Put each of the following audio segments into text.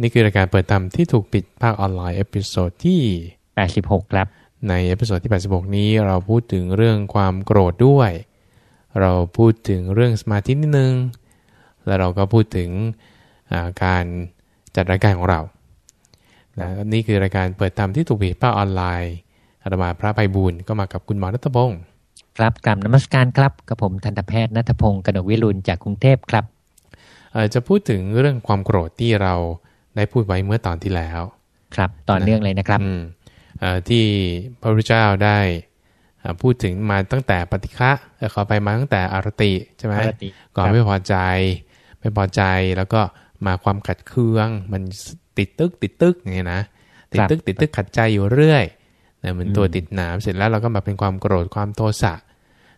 นี่คือรายการเปิดธรรมที่ถูกปิดภาคออนไลน์ episode ที่ 86 ครับ ใน episode ที่ 86 นี้เราพูดถึงเรื่องความโกรธด้วย เราพูดถึงเรื่องสมาธินิดนึง แล้วเราก็พูดถึงอ่าการจัดรายการของเรานะนี่คือรายการเปิดธรรมที่ถูกปิดภาคออนไลน์อาตมาพระไพบูลย์ก็มากับคุณหมอณัฐพงศ์ครับกราบนมัสการครับกับผมทันตแพทย์ณัฐพงศ์กนกวิรุณจากกรุงเทพครับเอ่อจะพูดถึงเรื่องความโกรธที่เรา ได้พูดไว้เมื่อตอนที่แล้ว ครับต่อเนื่องเลยนะครับอืมเอ่อที่พระพุทธเจ้าได้อ่าพูดถึงมาตั้งแต่ปฏิฆะเอ่อขอไปมาตั้งแต่อารติใช่ไหมอารติก่อนครับไม่พอใจ ไม่พอใจแล้วก็มาความขัดเคือง มันติดตึกติดตึกอย่างเงี้ยนะติดตึกติดตึกขัดใจอยู่เรื่อยนะเหมือนตัวติดหนามเสร็จแล้วเราก็มาเป็นความโกรธความโทสะ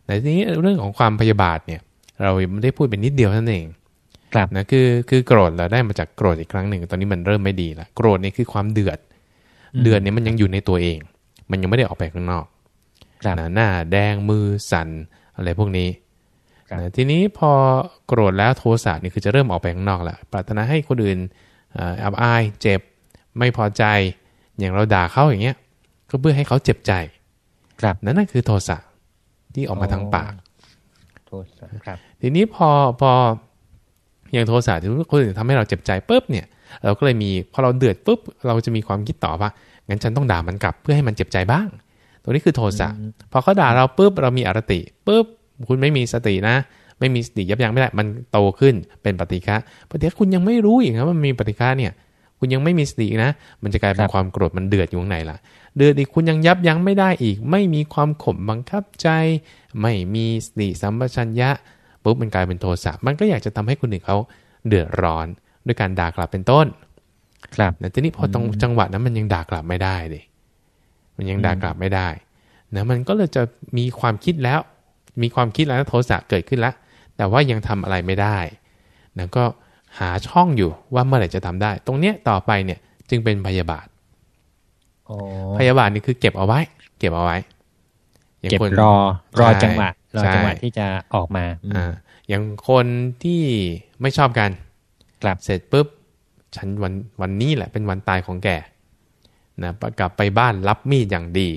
แต่ทีนี้เรื่องของความพยาบาทเนี่ย เราไม่ได้พูดเป็นนิดเดียวเท่านั้นเอง ครับนะคือคือโกรธเราได้มาจากโกรธอีกครั้งหนึ่ง ตอนนี้มันเริ่มไม่ดีละโกรธนี่คือความเดือด เดือดเนี่ยมันยังอยู่ในตัวเอง มันยังไม่ได้ออกไปข้างนอกครับนะหน้าแดงมือสั่นอะไรพวกนี้ครับนะทีนี้พอโกรธแล้วโทสะนี่คือจะเริ่มออกไปข้างนอกแล้วปรารถนาให้คนอื่นเอ่ออับอายเจ็บไม่พอใจ อย่างเราด่าเขาอย่างเงี้ย ก็เพื่อให้เขาเจ็บใจ ครับนั่นนั่นคือโทสะที่ออกมาทางปากโทษครับ ทีนี้พอพอ อย่างโทสะที่คนอื่นทำให้เราเจ็บใจปุ๊บเนี่ย เราก็เลยมีพอเราเดือดปุ๊บเราจะมีความคิดต่อว่างั้นฉันต้องด่ามันกลับเพื่อให้มันเจ็บใจบ้าง ตัวนี้คือโทสะพอเขาด่าเราปุ๊บเรามีอรติปุ๊บคุณไม่มีสตินะ ไม่มีสติยับยั้งไม่ได้มันโตขึ้นเป็นปฏิฆะปฏิฆะคุณยังไม่รู้อีกนะว่ามันมีปฏิฆะเนี่ย คุณยังไม่มีสตินะ มันจะกลายเป็นความโกรธมันเดือดอยู่ข้างในล่ะ เดือดอีกคุณยังยับยั้งไม่ได้อีก ไม่มีความข่มบังคับใจ ไม่มีสติสัมปชัญญะ ปุ๊บมันกลายเป็นโทสะมันก็อยากจะทำให้คนอื่นเขาเดือดร้อนด้วยการด่ากลับเป็นต้น ครับแต่ทีนี้พอตรงจังหวะนั้นมันยังด่ากลับไม่ได้เลยมันยังด่ากลับไม่ได้นะมันก็เลยจะมีความคิดแล้ว มีความคิดแล้วโทสะเกิดขึ้นแล้ว แต่ว่ายังทำอะไรไม่ได้นะก็หาช่องอยู่ว่าเมื่อไหร่จะทำได้ ตรงเนี้ยต่อไปเนี่ยจึงเป็นพยาบาทโอ้พยาบาทนี่คือเก็บเอาไว้ เก็บเอาไว้อย่างเก็บคนรอรอใช่จังหวะ รอใช่จังหวะที่จะออกมาอืมอ่าอย่างคนที่ไม่ชอบกันกลับเสร็จปุ๊บฉันวันวันนี้แหละเป็นวันตายของแกนะกลับไปบ้านรับมีดอย่างดี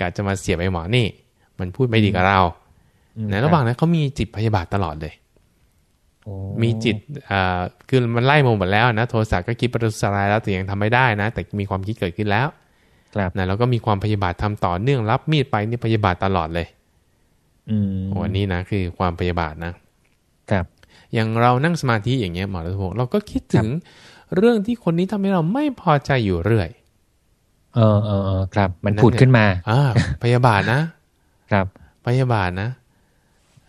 กะจะมาเสียบไอ้หมอนี่ มันพูดไม่ดีกับเราอืมนะระหว่างนั้นเขามีจิตพยาบาทตลอดเลยโอ้มีจิตอ่าคือมันไล่มาหมดแล้วนะโทสะก็คิดประทุษร้ายแล้วแต่ยังทำไม่ได้นะ แต่มีความคิดเกิดขึ้นแล้ว ครับนะแล้วก็มีความพยาบาททำต่อเนื่องรับมีดไปนี่พยาบาทตลอดเลย อืมโอ้อันนี้นะคือความพยาบาทนะครับอย่างเรานั่งสมาธิอย่างเงี้ยหมอรัตพงศ์เราก็คิดถึงเรื่องที่คนนี้ทำให้เราไม่พอใจอยู่เรื่อย เออเออเออครับ มันนั่นผุดเนี่ยขึ้นมาอ่าพยาบาทนะ ครับพยาบาทนะ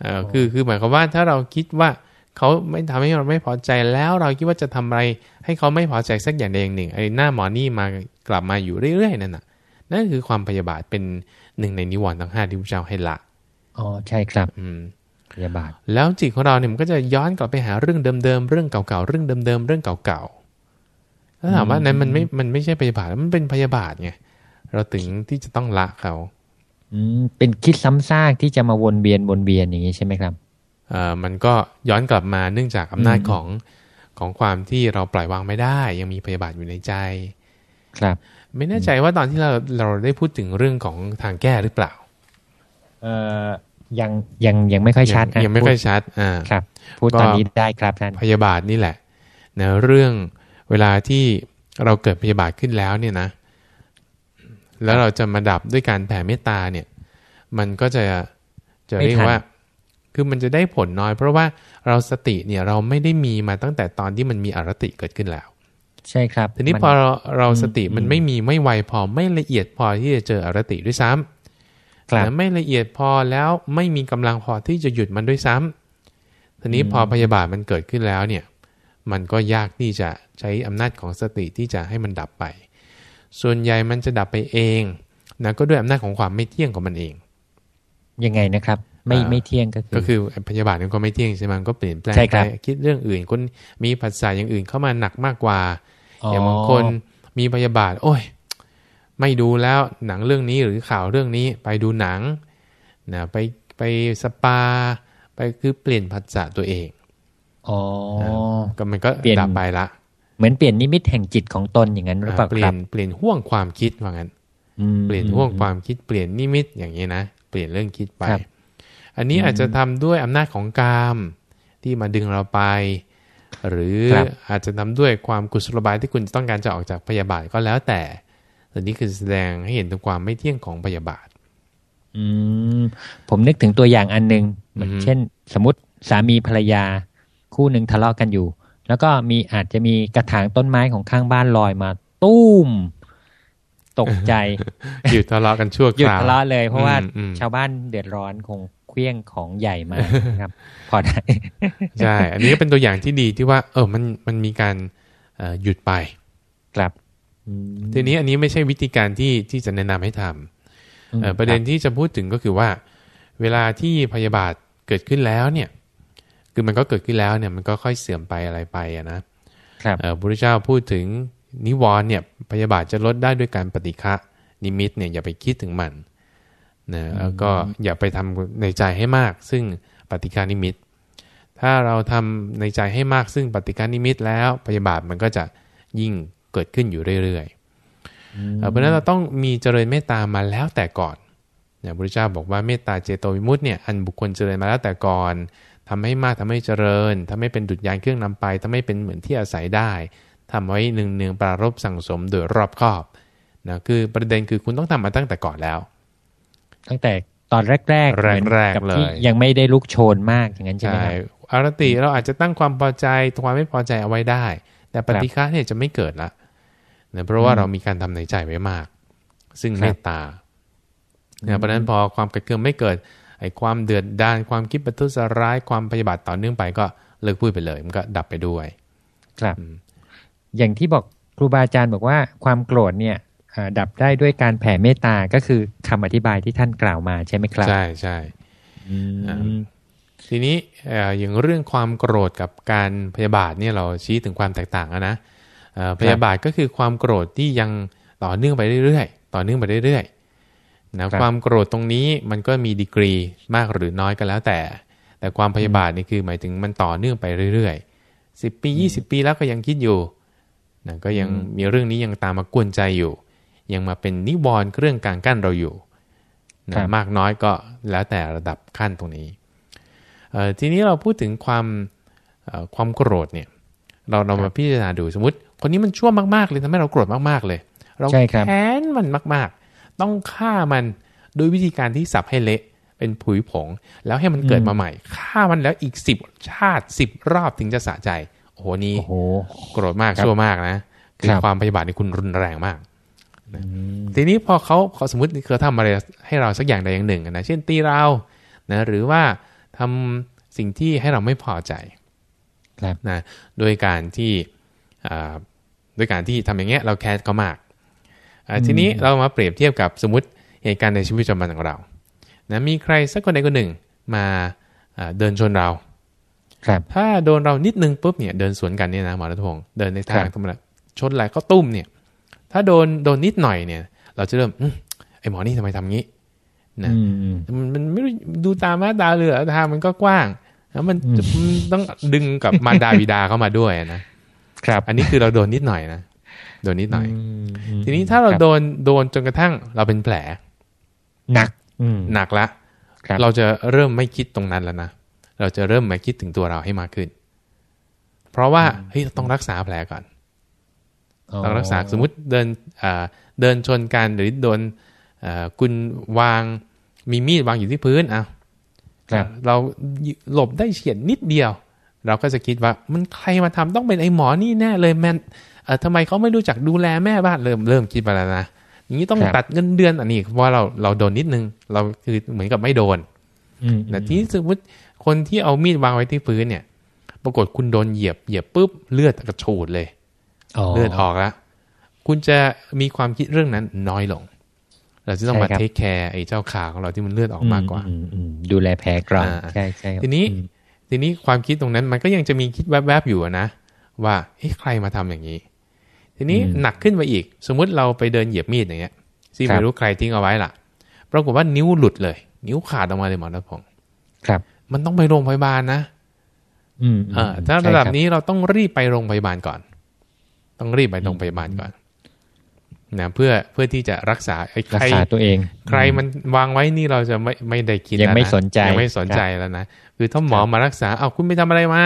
เออคือคือหมายความว่าถ้าเราคิดว่าเขาไม่ทำให้เราไม่พอใจแล้วเราคิดว่าจะทำอะไร ให้เขาไม่พอใจสักอย่างใดอย่างหนึ่งไอ้หน้าหมอนี่มากลับมาอยู่เรื่อยๆนั่นน่ะ นั่นคือความพยาบาทเป็นหนึ่งในนิวรณ์ทั้งห้าที่พระเจ้าให้ละ อ๋อใช่ครับอืมพยาบาท แล้วจิตของเราเนี่ยมันก็จะย้อนกลับไปหาเรื่องเดิมๆเรื่องเก่าๆเรื่องเดิมๆเรื่องเก่าๆถ้าถามว่านั้นมันไม่มันไม่ใช่พยาบาทมันเป็นพยาบาทไงเราถึงที่จะต้องละเขา อืมเป็นคิดซ้ำซากที่จะมาวนเวียนวนเวียนอย่างนี้ใช่ไหมครับเอ่อมันก็ย้อนกลับมาเนื่องจากอำนาจอืมของของความที่เราปล่อยวางไม่ได้ ยังมีพยาบาทอยู่ในใจ ครับ ไม่แน่ใจว่าตอนที่เราเราได้พูดถึงเรื่องของทางแก้หรือเปล่า เอ่อ ยังยังยังไม่ค่อยชัดยังนะยังไม่ค่อยพูชัดอ่าดครับ พูดก็ตอนนี้ได้ครับท่านพยาบาทนี่แหละนะเรื่องเวลาที่เราเกิดพยาบาทขึ้นแล้วเนี่ยนะ แล้วเราจะมาดับด้วยการแผ่เมตตาเนี่ย มันก็จะจะเรียกว่า คือมันจะได้ผลน้อย เพราะว่าเราสติเนี่ยเราไม่ได้มีมาตั้งแต่ตอนที่มันมีอรติเกิดขึ้นแล้ว ใช่ครับ ทีนี้มันพอเราเราสติอืมมันไม่มีไม่ไวพอไม่ละเอียดพอที่จะเจออรติด้วยซ้ำ ครับนะไม่ละเอียดพอแล้วไม่มีกำลังพอที่จะหยุดมันด้วยซ้ำทีนี้อืมพอพยาบาทมันเกิดขึ้นแล้วเนี่ย มันก็ยากที่จะใช้อำนาจของสติที่จะให้มันดับไป ส่วนใหญ่มันจะดับไปเองนะก็ด้วยอำนาจของความไม่เที่ยงของมันเอง ยังไงนะครับไม่อ่าไม่เที่ยงก็คือก็คือพยาบาทมันก็ไม่เที่ยงใช่ไหมมันก็เปลี่ยนแปลงใช่คไปรับคิดเรื่องอื่นคนมีผัสสะอย่างอื่นเข้ามาหนักมากกว่า อย่างบางคนมีพยาบาท โอ้ย ไม่ดูแล้วหนังเรื่องนี้หรือข่าวเรื่องนี้ไปดูหนังนะไปไปสปา ไปคือเปลี่ยนผัสสะตัวเองอ๋อก็มันก็เปลี่ยนดับไปละเหมือนเปลี่ยนนิมิตแห่งจิตของตนอย่างนั้นหรือเปล่าเปลี่คยรันบเปลี่ยนห่วงความคิดว่างั้นอืมเปลี่ยนห่วงความคิดเปลี่ยนนิมิตอย่างนี้นะเปลี่ยนเรื่องคิดไปครับอันนี้อืมอาจจะทำด้วยอำนาจของกามที่มาดึงเราไป หรือครับอาจจะทำด้วยความกุศโลบายที่คุณต้องการจะออกจากพยาบาทก็แล้วแต่ แต่นี้คือแสดงให้เห็นถึงความไม่เที่ยงของพยาบาท อืมผมนึกถึงตัวอย่างอันหนึ่งอือฮึเช่น สมมติสามีภรรยา คู่หนึ่งทะเลาะกันอยู่ แล้วก็มีอาจจะมีกระถางต้นไม้ของข้างบ้านลอยมา ตุ้มตกใจหยุดทะเลาะกันชั่วหยุคดราวทะเลาะเลยเพราะว่าอืมอืมชาวบ้านเดือดร้อนคงเคลี้ยงของใหญ่มานะครับ พอได้ใช่ อันนี้ก็เป็นตัวอย่างที่ดีที่ว่า เออมันมันมีการเอ่อหยุดไป ครับอืม ทีนี้อันนี้ไม่ใช่วิธีการที่ที่จะแนะนำให้ทำเอ่อประเด็นที่จะพูดถึงก็คือว่า เวลาที่พยาบาทเกิดขึ้นแล้วเนี่ย คือมันก็เกิดขึ้นแล้วเนี่ย มันก็ค่อยเสื่อมไปอะไรไปอะนะครับเอ่อพระพุทธเจ้าพูดถึงนิวรณ์เนี่ย พยาบาทจะลดได้ด้วยการปฏิฆะนิมิตเนี่ยอย่าไปคิดถึงมันนะแล้วก็อย่าไปทำในใจให้มาก ซึ่งปฏิฆานิมิต ถ้าเราทำในใจให้มากซึ่งปฏิฆานิมิตแล้วพยาบาทมันก็จะยิ่ง เกิดขึ้นอยู่เรื่อยๆเอ่อเพราะฉะนั้นเราต้องมีเจริญเมตตามาแล้วแต่ก่อนเนี่ยพระพุทธเจ้าบอกว่าเมตตาเจโตวิมุตต์เนี่ยอันบุคคลเจริญมาแล้วแต่ก่อนทำให้มากทำให้เจริญทำให้เป็นดุจยานเครื่องนำไปทำให้เป็นเหมือนที่อาศัยได้ทำไว้หนึ่งเนืองๆปรารบสั่งสมโดยรอบคอบนะคือประเด็นคือคุณต้องทำมาตั้งแต่ก่อนแล้ว ตั้งแต่ตอนแรกๆแรกๆหมือนบเลยที่ยังไม่ได้ลุกโชนมากอย่างนั้นใช่ไหมใช่ครับอารติเราอาจจะตั้งความพอใจความไม่พอใจเอาไว้ได้ แต่ปฏิฆะเนี่ยจะไม่เกิดละ นะเพราะว่าเรามีการทำในใจไว้มาก ซึ่งครับเมตตาเนี่ยเพราะฉะนั้นพอความกระเคืองไม่เกิดไอ้ความเดือดดานความคิดประทุษร้ายความพยาบาทต่อเนื่องไปก็เลิกพูดไปเลยมันก็ดับไปด้วย ครับอืมอย่างที่บอกครูบาอาจารย์บอกว่าความโกรธเนี่ยอ่าดับได้ด้วยการแผ่เมตตาก็คือคำอธิบายที่ท่านกล่าวมาใช่ไหมครับ ใช่ใช่อืมอ่าทีนี้เอ่ออย่างเรื่องความโกรธกับการพยาบาทเนี่ยเราชี้ถึงความแตกต่างแล้วนะเอ่อ พยาบาทก็คือความโกรธที่ยังต่อเนื่องไปเรื่อยๆ ต่อเนื่องไปเรื่อยๆนะความโกรธตรงนี้มันก็มีดีกรีมากหรือน้อยก็แล้วแต่ แต่ความพยาบาทนี่คือหมายถึงมันต่อเนื่องไปเรื่อยๆสิบปียี่สิบปีแล้วก็ยังคิดอยู่นะก็ยังมีเรื่องนี้ยังตามมากวนใจอยู่ ยังมาเป็นนิวรณ์เครื่องกลางกั้นเราอยู่นะมากน้อยก็แล้วแต่ระดับขั้นตรงนี้เอ่อทีนี้เราพูดถึงความเอ่อความโกรธเนี่ย เราเรามาพิจารณาดูสมมติ คนนี้มันชั่วมากๆเลยทำให้เราโกรธมากๆเลย เราใช่ครับแค้นมันมากๆ ต้องฆ่ามันโดยวิธีการที่สับให้เละเป็นผุยผง แล้วให้มันเกิดมาใหม่ฆ่ามันแล้วอีกสิบชาติสิบรอบถึงจะสะใจ โอ้โหนี่โอ้โหโกรธมากครับชั่วมากนะคือครับความพยาบาทในคุณรุนแรงมากทีนี้พอเขาเขาสมมติเขาทำอะไรให้เราสักอย่างใดอย่างหนึ่งนะเช่นตีเรานะหรือว่าทำสิ่งที่ให้เราไม่พอใจครับ นะโดยการที่อ่าโดยการที่ทำอย่างเงี้ยเราแคสเขามากอ่าทีนี้เรามาเปรียบเทียบกับสมมติเหตุการณ์ในชีวิตประจำวันของเรานะมีใครสักคนใดคนหนึ่งมาอ่าเดินชนเราครับถ้าโดนเรานิดนึงปุ๊บเนี่ยเดินสวนกันเนี่ยนะหมอรัตพงศ์เดินในทางครับธรรมดาชนไหลก็ตุ้มเนี่ย ถ้าโดนโดนนิดหน่อยเนี่ย เราจะเริ่มอืมไอหมอนี่ทำไมทำงี้นะอืมอืมมันมันไม่รู้ดูตามมาตาเรือทางมันก็กว้าง แล้วมันอืมจะมันต้องดึงกับมารดาบิดาเข้ามาด้วยนะครับ อันนี้คือเราโดนนิดหน่อยนะโดนนิดหน่อยมอืมทีนี้ถ้าเราคบโดนโดนจนกระทั่งเราเป็นแผล หนักอืมหนักละครับเราจะเริ่มไม่คิดตรงนั้นแล้วนะเราจะเริ่มมาคิดถึงตัวเราให้มากขึ้น เพราะว่าเฮ้ยเราต้องรักษาแผลก่อนต้องรักษาสมมุติเดินอ่าเดินชนกันหรือโดนอ่าคุณวางมีมีดวางอยู่ที่พื้นเอา ครับเราหลบได้เฉียดนิดเดียว เราก็จะคิดว่ามันใครมาทำต้องเป็นไอ้หมอนี่แน่เลยแมนเอ่อทำไมเขาไม่รู้จักดูแลแม่บ้านเริ่มเริ่มคิดมาแล้วนะอย่างนี้ต้องครับตัดเงินเดือนอันนี้เพราะว่าเราเราโดนนิดนึง เราคือเหมือนกับไม่โดนอืมแต่ที่สมมติคนที่เอามีดวางไว้ที่พื้นเนี่ย ปรากฏคุณโดนเหยียบเหยียบปุ๊บเลือดกระฉูดเลยเลือดออกแล้วคุณจะมีความคิดเรื่องนั้นน้อยลง เราจะต้องมาใช่ครับเทคแคร์ไอ้เจ้าขาของเราที่มันเลือดออกมากกว่าอืมอืมดูแลแผลกรอนอ่าใช่ใช่ครับทีนี้อืมทีนี้ความคิดตรงนั้นมันก็ยังจะมีคิดแวบๆอยู่อะนะ ว่าเฮ้ยใครมาทำอย่างนี้ ทีนี้หนักขึ้นไปอีก สมมุติเราไปเดินเหยียบมีดอย่างเงี้ยซึ่งไม่รู้ใครทิ้งเอาไว้ล่ะปรากฏว่านิ้วหลุดเลย นิ้วขาดออกมาเลยหมอรัตพงศ์ครับ มันต้องไปโรงพยาบาลนะ อืมเออถ้าระดับนี้เราต้องรีบไปโรงพยาบาลก่อนคต้องรีบไปโรงพยาบาลก่อน นะเพื่อเพื่อที่จะรักษาไอ้ใครัรกษาตัวเอง ใครมันวางไว้นี่เราจะไม่ไม่ได้คิดยังไม่แล้วะสนใจยังไม่สนใจแล้วนะคือถ้าหมอมารักษาเอ้าคุณไปทำอะไรมา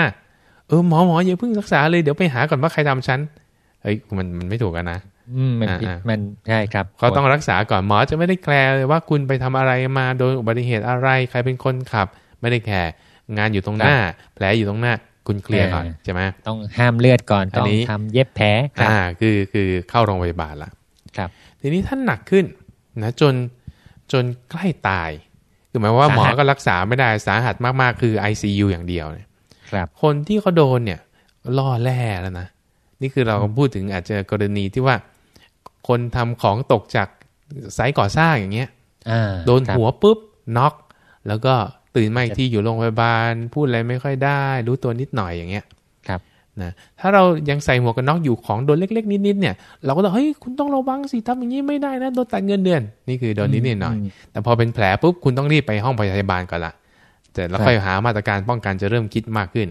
เออหมอหมออย่าเพิ่งรักษาเลยเดี๋ยวไปหาก่อนว่าใครทำฉันเอ้ยมันมันไม่ถูกกันนะอืมมันอ่าอ่ามันใช่ครับเขาต้องรักษาก่อนหมอจะไม่ได้แคร์เลยว่าคุณไปทำอะไรมาโดยอุบัติเหตุอะไร ใครเป็นคนขับ ไม่ได้แคร์งานอยู่ตรงหน้า แผลอยู่ตรงหน้าคุณเคลียร์ก่อนใช่ไหมต้องห้ามเลือดก่อนอันต้องนี้ทำเย็บแผลครับอ่าคือคือเข้าโรงพยาบาลละ ครับทีนี้ท่านหนักขึ้นนะจนจนใกล้ตาย คือหมายความว่าหมอก็รักษาไม่ได้สาหัสมากๆ คือ ICU อย่างเดียวเนี่ยครับ คนที่เขาโดนเนี่ยล่อแร่แล้วนะ นี่คือเราก็พูดถึงอาจจะกรณีที่ว่า คนทำของตกจากไซต์ก่อสร้างอย่างเงี้ยอ่าโดนครับหัวปุ๊บน็อก แล้วก็ตื่นมาอีกทีอยู่โรงพยาบาล พูดอะไรไม่ค่อยได้ รู้ตัวนิดหน่อยอย่างเงี้ยครับ นะถ้าเรายังใส่หมวกกันน็อกอยู่ของโดนเล็ก ๆ นิดๆเนี่ย เราก็ต้องเฮ้ยคุณต้องระวังสิทำอย่างนี้ไม่ได้นะโดนตัดเงินเดือน นี่คือโดนนิดๆหน่อยมแต่พอเป็นแผลปุ๊บคุณต้องรีบไปห้องพยาบาลก่อนละแต่แล้วครับค่อยหามาตรการป้องกันจะเริ่มคิดมากขึ้น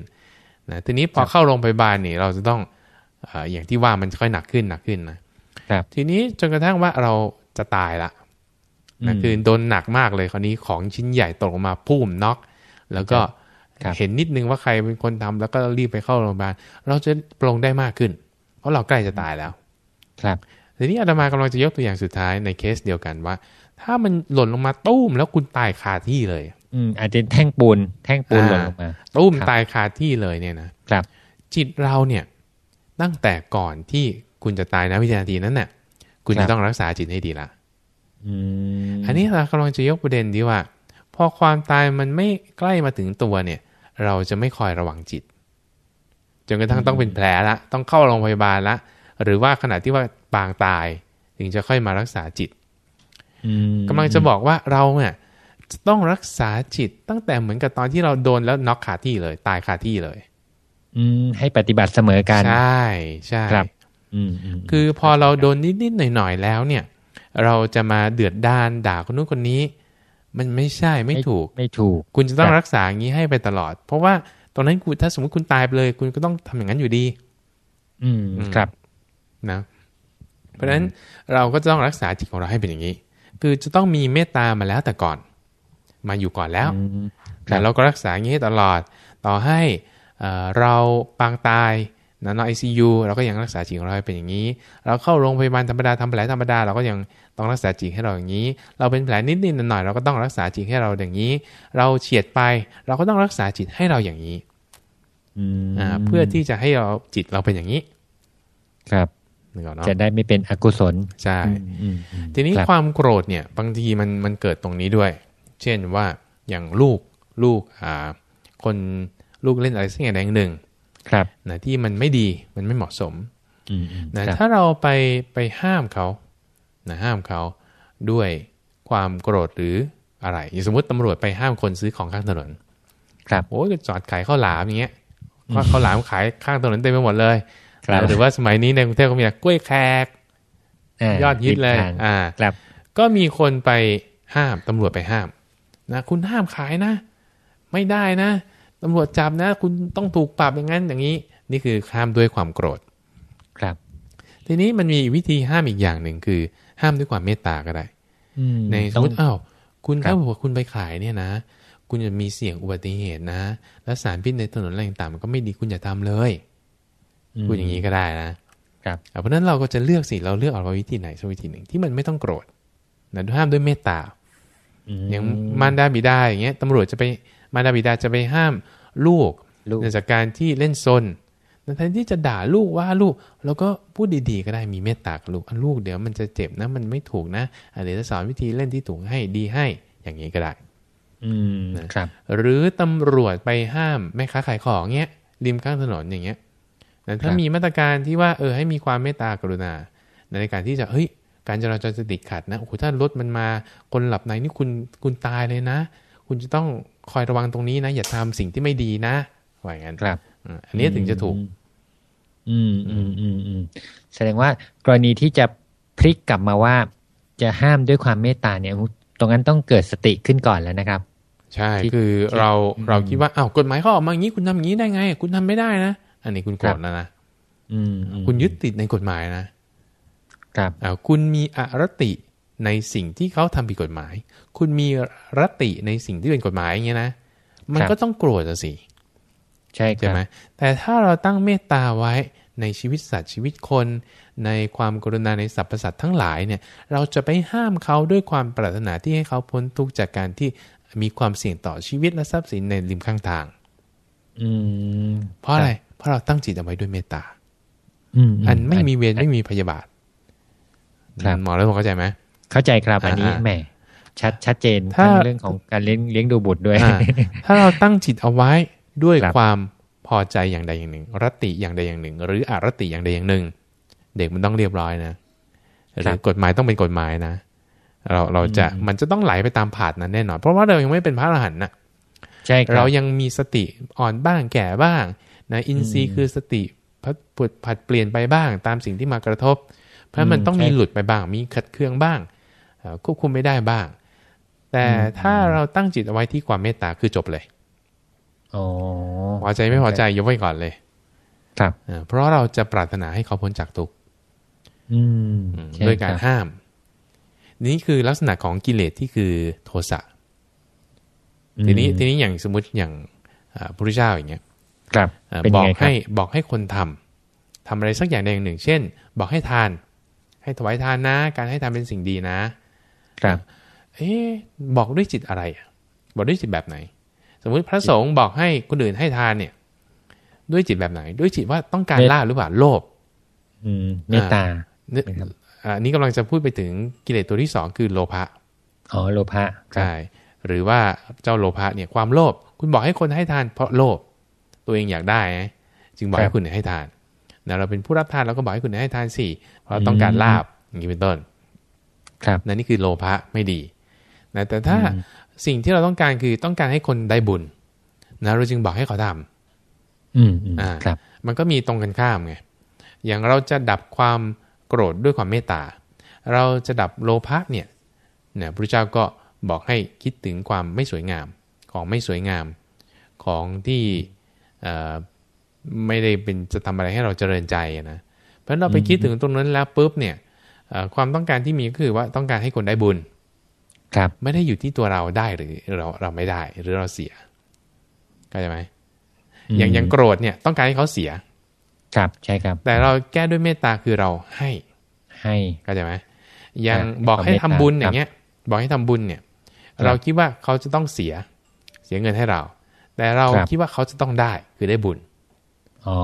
นะทีนี้พอเข้าโรงพยาบาลนี่เราจะต้องเอ่ออย่างที่ว่ามันค่อยหนักขึ้นหนักขึ้นนะครับทีนี้จนกระทั่งว่าเราจะตายละนะคือโดนหนักมากเลยคราวนี้ของชิ้นใหญ่ตกลงมาพุ่มน็อกแล้วก็ครับ เห็นนิดนึงว่าใครเป็นคนทำแล้วก็รีบไปเข้าโรงพยาบาลเราจะปลงได้มากขึ้น เพราะเราใกล้จะตายแล้ว ครับทีนี้อาตมากำลังจะยกตัวอย่างสุดท้ายในเคสเดียวกันว่า ถ้ามันหล่นลงมาตุ้มแล้วคุณตายคาที่เลย อืมอาจจะแท่งปูนแท่งปูนหล่นอ่าลงมาตุ้มครับตายคาที่เลยเนี่ยนะครับ จิตเราเนี่ยตั้งแต่ก่อนที่คุณจะตายนะวินาทีนั้นน่ะ คุณครัจะบต้องรักษาจิตให้ดีละอืมอันนี้เรากำลังจะยกประเด็นที่ว่า พอความตายมันไม่ใกล้มาถึงตัวเนี่ย เราจะไม่คอยระวังจิตจนกระทั่งต้องเป็นแผลละ ต้องเข้าโรงพยาบาลละ หรือว่าขณะที่ว่าปางตาย ถึงจะค่อยมารักษาจิตอืมกำลังจะบอกว่าเราเนี่ยจะต้องรักษาจิตตั้งแต่เหมือนกับตอนที่เราโดนแล้วน็อกคาที่เลย ตายคาที่เลย อืมให้ปฏิบัติเสมอกันใช่ใช่ครับ อืมมคือพอเราโดนนิดๆหน่อยๆแล้วเนี่ย เราจะมาเดือดดานด่าคนนู้นคนนี้ มันไม่ใช่ไม่ถูกไม่ถูก คุณจะต้องครับรักษาอย่างนี้ให้ไปตลอด เพราะว่าตรงนั้นคุณถ้าสมมติคุณตายไปเลย คุณก็ต้องทำอย่างนั้นอยู่ดีอืมอืมครับนะ เพราะฉะนั้นเราก็จะต้องรักษาจิตของเราให้เป็นอย่างนี้ คือจะต้องมีเมตตามาแล้วแต่ก่อน มาอยู่ก่อนแล้วอืมครับแต่เราก็รักษาอย่างนี้ตลอด ต่อให้เอ่อเราปางตาย นะนอนไอซียูเราก็ยังรักษาจิตของเราให้เป็นอย่างนี้ เราเข้าโรงพยาบาลธรรมดาทำแผลธรรมดาเราก็ยังต้องรักษาจิตให้เราอย่างนี้ เราเป็นแผลนิดๆหน่อยๆเราก็ต้องรักษาจิตให้เราอย่างนี้ เราเฉียดไป เราก็ต้องรักษาจิตให้เราอย่างนี้อืมอ่าเพื่อที่จะให้เราจิตเราเป็นอย่างนี้ ครับนึกออกเนาะจะได้ไม่เป็นอกุศลใช่อืมอืมอืมทีนี้ครับความโกรธเนี่ย บางทีมันมันเกิดตรงนี้ด้วย เช่นว่าอย่างลูกลูกอ่า คนลูกเล่นอะไรสักอย่างใดอย่างหนึ่งครับ นะที่มันไม่ดีมันไม่เหมาะสมอืมอืมนะครับถ้าเราไปไปห้ามเขานะห้ามเขาด้วยความโกรธหรืออะไรอย่างสมมติตำรวจไปห้ามคนซื้อของข้างถนน ครับโอ้ยก็จอดขายข้าวหลามอย่างเงี้ยข้าวข้าวหลามขายข้างถนนเต็มไปหมดเลยครับหรือว่าสมัยนี้ในกรุงเทพก็มีกล้วยแขกายอดฮิตเลยริมทางอ่าครับ ก็มีคนไปห้ามตำรวจไปห้ามนะคุณห้ามขายนะ ไม่ได้นะ ตำรวจจับนะ คุณต้องถูกปรับอย่างนั้นอย่างนี้ นี่คือห้ามด้วยความโกรธ ครับ ทีนี้มันมีวิธีห้ามอีกอย่างหนึ่งคือ ห้ามด้วยความเมตตาก็ได้อืมในสมต้อมงติอ้าวคุณครัถ้าบบอกว่าคุณไปขายเนี่ยนะ คุณจะมีเสี่ยงอุบัติเหตุนะ และสารพิษในถนนอะไรต่างๆมันก็ไม่ดีคุณอย่าทำเลยพูดอย่างนี้ก็ได้นะครับอะเพราะฉะนั้นเราก็จะเลือกสิเราเลือกเอาวิธีไหนสักวิธีหนึ่งที่มันไม่ต้องโกรธนะห้ามด้วยเมตตาอืมอย่างมารดาบิดาอย่างเงี้ยตำรวจจะไป มารดาบิดาจะไปห้ามลูกลูกในจากการที่เล่นซนแทนที่จะด่าลูกว่าลูก แล้วก็พูดดีๆก็ได้มีเมตตากับลูกอะลูกเดี๋ยวมันจะเจ็บนะ มันไม่ถูกนะอะเดี๋ยวจะสอนวิธีเล่นที่ถูกให้ดีให้อย่างนี้ก็ได้ อืมครับ หรือตำรวจไปห้ามแม่ค้าขายของเงี้ยริมข้างถนนอย่างเงี้ยแต่ถ้าครับมีมาตรการที่ว่าเออให้มีความเมตตากรุณา ในการที่จะเฮ้ย การจราจรจะติดขัดนะโอ้โหถ้ารถมันมาคนหลับในนี่คุณคุณตายเลยนะ คุณจะต้อง คอยระวังตรงนี้นะ อย่าทำสิ่งที่ไม่ดีนะว่าอย่างนั้นครับอ่าอันนี้ถึงจะถูก อืมอืมอืมอืมแสดงว่ากรณีที่จะพลิกกลับมาว่า จะห้ามด้วยความเมตตาเนี่ย ตรงนั้นต้องเกิดสติขึ้นก่อนแล้วนะครับ ใช่ที่คือเราอืมเราคิดว่าอ้าวกฎหมายเขาออกมาอย่างนี้คุณทำอย่างนี้ได้ไง คุณทำไม่ได้นะอันนี้คุณโกรธแล้วนะอืมอืมคุณยึดติดในกฎหมายนะครับอ่าคุณมีอรติ ในสิ่งที่เขาทำผิดกฎหมาย คุณมีรติในสิ่งที่เป็นกฎหมายอย่างเงี้ยนะ มันก็ต้องโกรธอะสิ ใช่คใช่รับไหมแต่ถ้าเราตั้งเมตตาไว้ในชีวิตสัตว์ชีวิตคน ในความกรุณาในสรรพสัตว์ทั้งหลายเนี่ย เราจะไปห้ามเขาด้วยความปรารถนาที่ให้เขาพ้นทุกข์จากการที่มีความเสี่ยงต่อชีวิตและทรัพย์สินในริมข้างทาง อืม เพราะอะไร เพราะเราตั้งจิตเอาไว้ด้วยเมตตา อืม อันไม่มีเวรไม่มีพยาบาทครับหมอแล้วผมเข้าใจไหม เข้าใจครับอันนี้อ่าแหมชัดชัดเจนถ้าทั้งเรื่องของการเลี้ยงเลี้ยงดูบุตรด้วยอ่าถ้าเราตั้งจิตเอาไว้ด้วยครับความพอใจอย่างใดอย่างหนึ่ง รตติอย่างใดอย่างหนึ่ง หรืออรตติอย่างใดอย่างหนึ่ง เด็กมันต้องเรียบร้อยนะหรือกฎหมายต้องเป็นกฎหมายนะ เราเราจะมันจะต้องไหลไปตามผาดนั้นแน่นอน เพราะว่าเรายังไม่เป็นพระอรหันต์นะใช่ครัเราบยังมีสติอ่อนบ้างแก่บ้างนะอินทรีย์อืมคือสติพัดผุดผัดเปลี่ยนไปบ้างตามสิ่งที่มากระทบ เพราะฉะนั้นมันอืมต้องมีใช่หลุดไปบ้างมีขัดเคืองบ้างเอ่อ ควบคุมไม่ได้บ้าง แต่อืมถ้าเราตั้งจิตเอาไว้ที่ความเมตตาคือจบเลยอ๋อพอใจไม่พอใจยกไว้ก่อนเลย ครับเออเพราะเราจะปรารถนาให้เขาพ้นจากทุกข์อืมอืมใช่ด้วยการคบห้าม นี่คือลักษณะของกิเลสที่คือโทสะทีนี้อืมทีนี้อย่างสมมติอย่างอ่าพระพุทธเจ้าอย่างเงี้ยครับเอ่อเป็นบยัองกไงครัให้บบอกให้คนทำทำอะไรสักอย่างใดอย่างหนึ่ง เช่น บอกให้ทาน ให้ถวายทานนะ การให้ทานเป็นสิ่งดีนะ ครับเอ๊ะบอกด้วยจิตอะไรอะบอกด้วยจิตแบบไหน สมมุติพระสงฆ์บอกให้คนอื่นให้ทานเนี่ย ด้วยจิตแบบไหน ด้วยจิตว่าต้องการเมตลาบหรือเปล่าโลภอืมเมตตาเนี่ยนะครับอ่าอันนี้กำลังจะพูดไปถึงกิเลสตัวที่สองคือโลภะอ๋อโลภะครับใช่หรือว่าเจ้าโลภะเนี่ยความโลภคุณบอกให้คนให้ทานเพราะโลภตัวเองอยากได้ไงจึงบอกให้คุณให้ทานนะเราเป็นผู้รับทานเราก็บอกให้คุณให้ทานสิเพราะเราต้องการลาบอย่างนี้เป็นต้นครับ นั่นนี่คือโลภะไม่ดีนะแต่ถ้าสิ่งที่เราต้องการคือต้องการให้คนได้บุญนะเราจึงบอกให้เขาทำอืมอืมอ่าครับ มันก็มีตรงกันข้ามไงอย่างเราจะดับความโกรธด้วยความเมตตา เราจะดับโลภะเนี่ยเนี่ยพระเจ้าก็บอกให้คิดถึงความไม่สวยงามของไม่สวยงามของที่เอ่อไม่ได้เป็นจะทำอะไรให้เราเจริญใจอะนะเพราะฉะนั้นเราไปคิดถึงตรงนั้นแล้วปุ๊บเนี่ยเอ่อ ความต้องการที่มีก็คือว่าต้องการให้คนได้บุญ ครับไม่ได้อยู่ที่ตัวเราได้หรือเราเราไม่ได้หรือเราเสียเข้าใจไหมอย่างอย่างโกรธเนี่ยต้องการให้เขาเสีย ครับใช่ครับ แต่เราแก้ด้วยเมตตาคือเราให้ ให้เข้าใจไหมอย่างอ่าบอกให้ทำบุญความเมตตาอย่างเงี้ย บอกให้ทำบุญเนี่ยครับเราคิดว่าเขาจะต้องเสีย เสียเงินให้เรา แต่เราครับคิดว่าเขาจะต้องได้คือได้บุญอ๋อ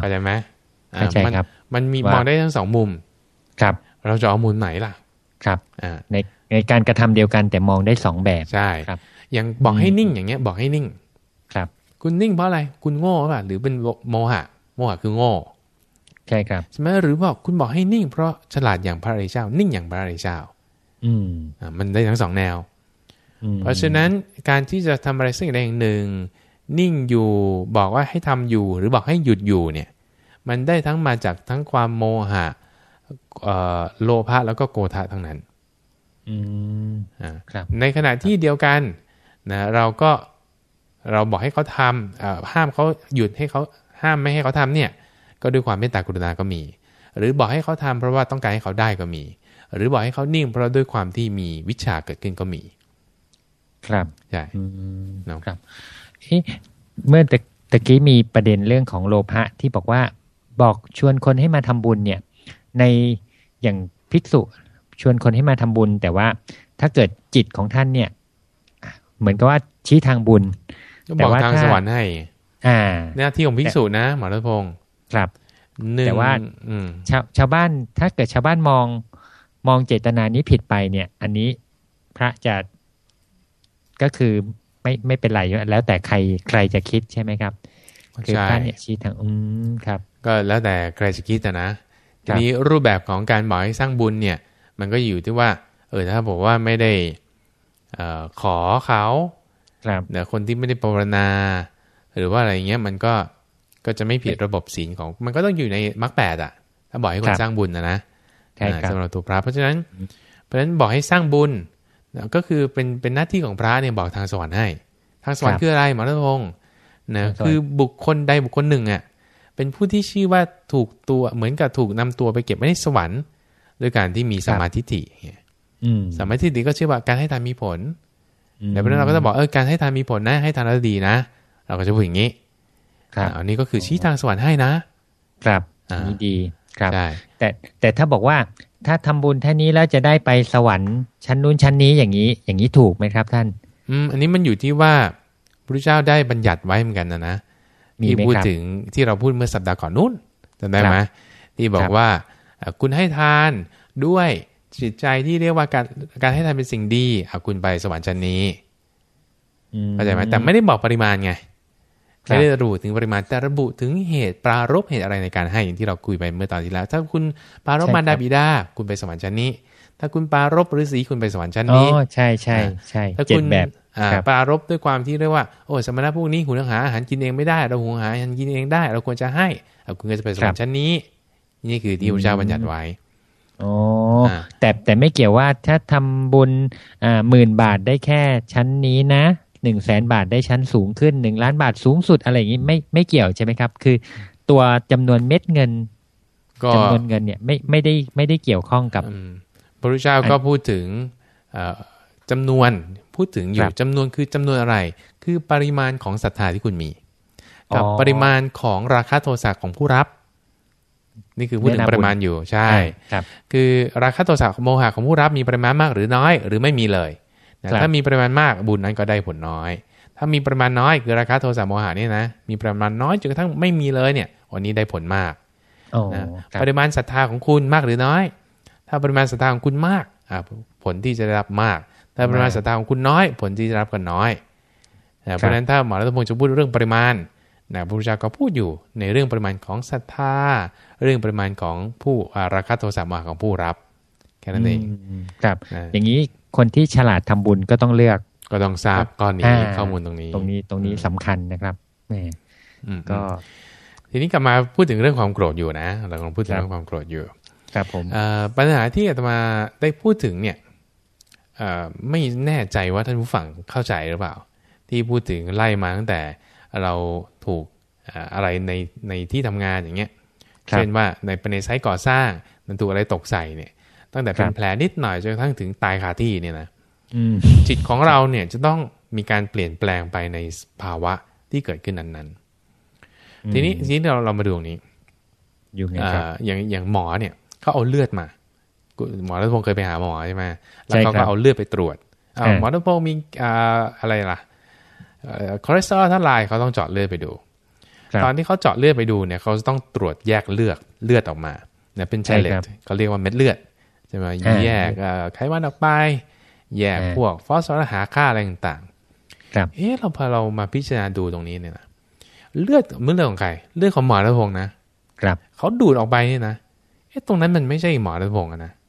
เข้าใจไหมอ่าเข้าใจมันครับ มันมีว่ามองได้ทั้งสองมุม ครับ เราจะเอามุมไหนล่ะ ครับอ่าในในการกระทำเดียวกันแต่มองได้สองแบบใช่ครับ อย่างบอกให้นิ่งอย่างเงี้ย บอกให้นิ่ง ครับ คุณนิ่งเพราะอะไร คุณโง่หรือเปล่าหรือเป็นโมหะ โมหะคือโง่ใช่ครับใช่ไหมหรือบอกคุณบอกให้นิ่ง เพราะฉลาดอย่างพระอริยเจ้า นิ่งอย่างพระอริยเจ้า อืมอ่ามันได้ทั้งสองแนวอืมเพราะฉะนั้นการที่จะทำอะไรสักอย่างหนึ่ง นิ่งอยู่บอกว่าให้ทำอยู่ หรือบอกให้หยุดอยู่เนี่ย มันได้ทั้งมาจากทั้งความโมหะเอ่อ โลภะแล้วก็โกธะทั้งนั้นอืมอ่าครับในขณะที่เดียวกันนะเราก็เราบอกให้เขาทำอ่าห้ามเขาหยุดให้เขาห้ามไม่ให้เขาทำเนี่ย ก็ด้วยความเมตตากรุณาก็มี หรือบอกให้เขาทำเพราะว่าต้องการให้เขาได้ก็มี หรือบอกให้เขานิ่งเพราะด้วยความที่มีวิชาเกิดขึ้นก็มี ครับใช่อืมเนอะครับเอ๊ะเมื่อตะตะกี้มีประเด็นเรื่องของโลภะที่บอกว่าบอกชวนคนให้มาทำบุญเนี่ย ในอย่างภิกษุชวนคนให้มาทำบุญ แต่ว่าถ้าเกิดจิตของท่านเนี่ย เหมือนกับว่าชี้ทางบุญก็แต่บอกว่าทางถ้าสวรรค์ให้ อ่า หน้าที่ของภิกษุนะหมอรัตพงศ์ครับหนึ่งแต่ว่าอืมชาวชาวบ้านถ้าเกิดชาวบ้านมองมองเจตนานี้ผิดไปเนี่ย อันนี้พระจะก็คือไม่ไม่เป็นไรแล้วแต่ใครใครจะคิดใช่ไหมครับ คือใช่พระเนี่ยชี้ทางอืมครับ ก็แล้วแต่ใครจะคิดอะนะ ทีครับนี้รูปแบบของการบอกให้สร้างบุญเนี่ย มันก็อยู่ที่ว่า เออถ้าบอกว่าไม่ได้เอ่อขอเขาครับเดี๋ยวคนที่ไม่ได้ภาวนา หรือว่าอะไรเงี้ยมันก็ก็จะไม่ผิดระบบศีลของ มันก็ต้องอยู่ในมรรคแปดอะ ถ้าบอกให้คคนรับสร้างบุญนะนะใช่ครับอ่าสำหรับตัวพระเพราะฉะนั้น เพราะฉะนั้นบอกให้สร้างบุญนะก็คือเป็นเป็นหน้าที่ของพระเนี่ยบอกทางสวรรค์ให้ ทางสวรรครัค์บคืออะไรหมอรัตพงศ์นะทางสวรรค์คือบุคคลใดบุคคลหนึ่งอะ เป็นผู้ที่ชื่อว่าถูกตัวเหมือนกับถูกนำตัวไปเก็บไว้ในสวรรค์ด้วยการที่มีสมาธิิเนี่ยอืมสมาธิิก็เชื่อว่าการให้ทานมีผลอืมแต่เพราะฉะนั้นเราก็จะบอกเออการให้ทานมีผลนะให้ทานแล้วดีนะ เราก็จะพูดอย่างนี้ ครับอ่าอันนี้ก็คือชี้ทางสวรรค์ให้นะ ครับอ่านี่ดีครับใช่แต่แต่ถ้าบอกว่าถ้าทำบุญแค่นี้แล้วจะได้ไปสวรรค์ชั้นนู้นชั้นนี้อย่างนี้ อย่างนี้ถูกไหมครับท่าน อืมอันนี้มันอยู่ที่ว่าพระเจ้าได้บัญญัติไว้เหมือนกันนะนะมี ที่ไหมพูดครับถึงที่เราพูดเมื่อสัปดาห์ก่อนนู้นจำได้ไหมครับที่บอครักบว่าเอ่อคุณให้ทานด้วยจิตใจที่เรียกว่าการการให้ทานเป็นสิ่งดีเอาคุณไปสวรรค์ชั้นนี้อืมเข้าใจไหมแต่ไม่ได้บอกปริมาณไงครับไม่ได้ระบุถึงปริมาณแต่ระบุถึงเหตุปรารบเหตุอะไรในการให้อย่างที่เราคุยไปเมื่อตอนที่แล้ว ถ้าคุณปรารบมารดาบิดาคุณไปสวรรค์ชั้นนี้ ถ้าคุณปรารบฤาษีคุณไปสวรรค์ชั้นอ๋อนี้ใช่ใช่ใช่ถ้าเจ็คุดณแบบอ่าครับ ปรารบด้วยความที่เรียกว่าโอ้สมณะพวกนี้หุงหาอาหารกินเองไม่ได้ เราหุงหาอาหารกินเองได้ เราควรจะให้เอาคุณก็จะไปสวรรค์ชั้นนี้ นี่คือที่พระเจ้าบัญญัติไว้อ๋ออ่าแต่แต่ไม่เกี่ยวว่าถ้าทำบุญอ่าหมื่นบาทได้แค่ชั้นนี้นะหนึ่งแสนบาทได้ชั้นสูงขึ้นหนึ่งล้านบาทสูงสุดอะไรอย่างนี้ไม่ไม่เกี่ยวใช่ไหมครับ คือตัวจำนวนเม็ดเงินก็จำนวนเงินเนี่ยไม่ไม่ได้ไม่ได้เกี่ยวข้องกับอืมพระพุทธเจ้าก็พูดถึงเอ่อ จำนวนพูดถึงอคยู่รับจำนวนคือจำนวนอะไร คือปริมาณของศรัทธาที่คุณมี กับอ๋อปริมาณของราคาโทสะของผู้รับ นี่คือพูดถึงแนะนำปริมาณอยู่ใช่ครับ คือราคาโทสะโมหะของผู้รับมีปริมาณมากหรือน้อย หรือไม่มีเลยนะครับถ้ามีปริมาณมากบุญนั้นก็ได้ผลน้อย ถ้ามีปริมาณน้อยคือราคาโทสะโมหะเนี่ยนะมีปริมาณน้อยจนกระทั่งไม่มีเลยเนี่ยวันนี้ได้ผลมากอ๋อนะครับปริมาณศรัทธาของคุณมากหรือน้อย ถ้าปริมาณศรัทธาของคุณมากอ่าผลที่จะได้รับมาก ถ้าปริมาณศรัทธาของคุณน้อย ผลที่จะรับก็น้อยนะเพราะฉะนั้นถ้าหมอรัตพงศ์จะพูดเรื่องปริมาณนะพระพุทธเจ้าก็พูดอยู่ในเรื่องปริมาณของศรัทธา เรื่องปริมาณของผู้อ่าราคาโทสะโมหะของผู้รับแค่นั้นเองมครับนะอย่างนี้คนที่ฉลาดทำบุญก็ต้องเลือกก็ต้องทราบก้อนนี้อ่าข้อมูลตรงนี้ ตรงนี้ตรงนี้สำคัญนะครับแหมอืมก็ ทีนี้กลับมาพูดถึงเรื่องความโกรธอยู่นะเรากำลังพูดถึงครับเรื่องความโกรธอยู่ ครับผมเอ่อปัญหาที่อาตมาได้พูดถึงเนี่ยเอ่อ ไม่แน่ใจว่าท่านผู้ฟังเข้าใจหรือเปล่า ที่พูดถึงไล่มาตั้งแต่เราถูกเอ่ออะไรในในที่ทำงานอย่างเงี้ยครับเช่นว่าในในไซต์ก่อสร้างมันถูกอะไรตกใส่เนี่ย ตั้งแต่เป็คนรับแผลนิดหน่อยจนกระทั่งถึงตายคาที่เนี่ยนะอืมจิตของเราเนี่ยจะต้องมีการเปลี่ยนแปลงไปในภาวะที่เกิดขึ้นนั้นๆ ทีนี้ทีนี้เราเรามาดูตรงนี้ อยู่ไงอ่าครับอย่างอย่างหมอเนี่ยเขาเอาเลือดมากู หมอรัตพงศ์เคยไปหาหมอใช่ไหมแล้วใช่เขาครัก็บเอาเลือดไปตรวจอ้าวอ่าหมอรัตพงศ์มีอ่าอะไรล่ะคอเลสเตอรอลเท่าไหร่เขาต้องเจาะเลือดไปดูครับตอนที่เขาเจาะเลือดไปดูเนี่ยเขาจะต้องตรวจแยกเลือดเลือดออกมาเนี่ยเป็นใช่ไชเลครัตบเขาเรียกว่าเม็ดเลือดใช่ไหมอ่าแยกเอ่อไขมันออกไป แยกอ่าพวกฟอสฟอรัสหาค่าอะไรต่างๆครับเอ๊ะเราพอเรามาพิจารณาดูตรงนี้เนี่ยนะเลือดเมื่อเลือดของใครเลือดของหมอรัตพงศ์นะครับเขาดูดออกไปเนี่ยนะเอ๊ะตรงนั้นมันไม่ใช่หมอรัตพงศ์อะนะออ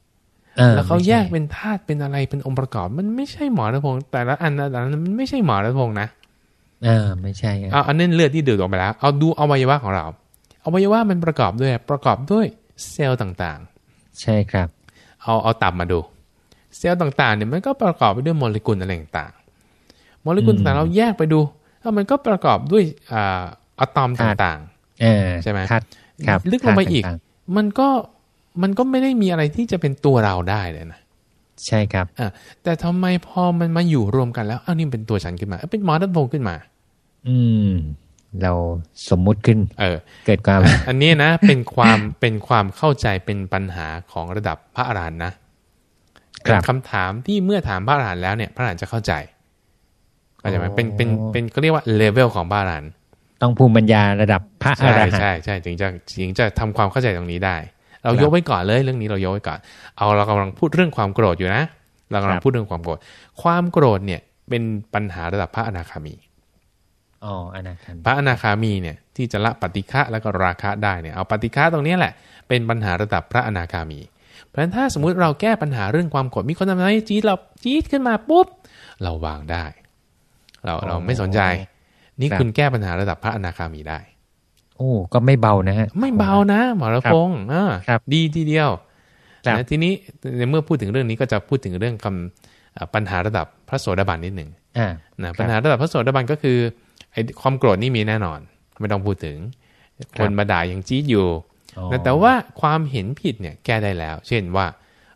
แล้วเขาไม่ใช่แยกเป็นธาตุเป็นอะไรเป็นองค์ประกอบ มันไม่ใช่หมอรัตพงศ์แต่ละอันแต่ละอันมันไม่ใช่หมอรัตพงศ์นะเออไม่ใช่ครับเอาอันนั้นเลือดที่ดูดออกไปแล้ว เอาดูอวัยวะของเราอวัยวะมันประกอบด้วยประกอบด้วยเซลล์ต่างใช่ครับๆเอาเอาตับมาดู เซลล์ต่างๆเนี่ยมันก็ประกอบไปด้วยโมเลกุลอะไรต่างๆโมเลกุลอืมต่างๆเราแยกไปดูแล้วมันก็ประกอบด้วยอ่าอะตอมธาตุต่างๆเออใช่ไหมธาตุครับลึกลงไปอีกธาตุต่างมันก็ มันก็ไม่ได้มีอะไรที่จะเป็นตัวเราได้เลยนะๆใช่ครับอะแต่ทำไมพอมันมาอยู่รวมกันแล้วอ้าวนี่เป็นตัวฉันขึ้นมาเอ้ยเป็นหมอรัตพงศ์ขึ้นมา อืม เราสมมุติขึ้น เออ เกิดความ อันนี้นะ เป็นความเป็นความเข้าใจเป็นปัญหาของระดับพระอรหันต์นะครับเป็นคำถามที่เมื่อถามพระอรหันต์แล้วเนี่ยพระอรหันต์จะเข้าใจเข้าใจไหมเป็นเป็นเป็นเขาเรียกว่าเลเวลของพระอรหันต์ต้องภูมิปัญญาระดับพระอใช่รหันต์ใช่ใช่ถึงจะถึงจะทำความเข้าใจตรงนี้ได้ เราครับยกไว้ก่อนเลยเรื่องนี้เรายกไว้ก่อน เอาเรากำลังพูดเรื่องความโกรธอยู่นะ เรากำลัคงรับพูดเรื่องความโกรธ ความโกรธเนี่ยเป็นปัญหาระดับพระอนาคามีอ๋ออนาคตพระอนาคามีเนี่ยที่จะละปฏิฆะแล้วก็ราคะได้เนี่ยเอาปฏิฆะตรงเนี้ยแหละ เป็นปัญหาระดับพระอนาคามี เพราะฉะนั้นถ้าสมมุติเราแก้ปัญหาเรื่องความโกรธมีคนทำอะไรให้จี๊ดเราจี๊ดขึ้นมาปุ๊บเราวางได้ เราเราไม่สนใจ นี่คุณแก้ปัญหาระดับพระอนาคามีได้ โอ้ก็ไม่เบานะฮะไม่เบานะหมอระพงษ์อ่าครับดีทีเดียวครับนะทีนี้ในเมื่อพูดถึงเรื่องนี้ก็จะพูดถึงเรื่องคำอ่าปัญหาระดับพระโสดาบันนิดหนึ่งอ่านะครับปัญหาระดับพระโสดาบันก็คือไอ้ความโกรธนี่มีแน่นอน ไม่ต้องพูดถึง คนมาด่ายังจี๊ดอยู่อ๋อนะแต่ว่าความเห็นผิดเนี่ยแก้ได้แล้ว เช่นว่า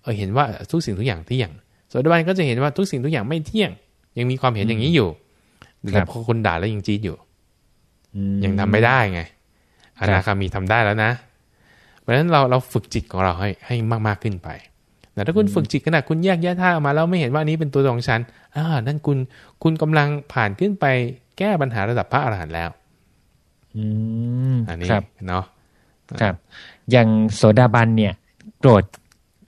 เออเห็นว่าทุกสิ่งทุกอย่างเที่ยงโสดาบันก็จะเห็นว่าทุกสิ่งทุกอย่างไม่เที่ยง ยังมีความเห็นอย่างนี้อยู่แต่พอคนด่าแล้วยังจี๊ดอยู่อืมยังทำไม่ได้ไง อนาคามีทำได้แล้วนะ เพราะฉะนั้นเราเราฝึกจิตของเราให้ให้มากๆขึ้นไปแต่ถ้าคุณฝึกจิตขนาดคุณแยกแยะธาตุออกมาแล้วไม่เห็นว่าอันนี้เป็นตัวตนของฉันอ่านั่นคุณคุณกำลังผ่านขึ้นไปแก้ปัญหาระดับพระอรหันต์แล้ว อืมอันนี้ครับเนาะครับ อย่างโสดาบันเนี่ย โกรธ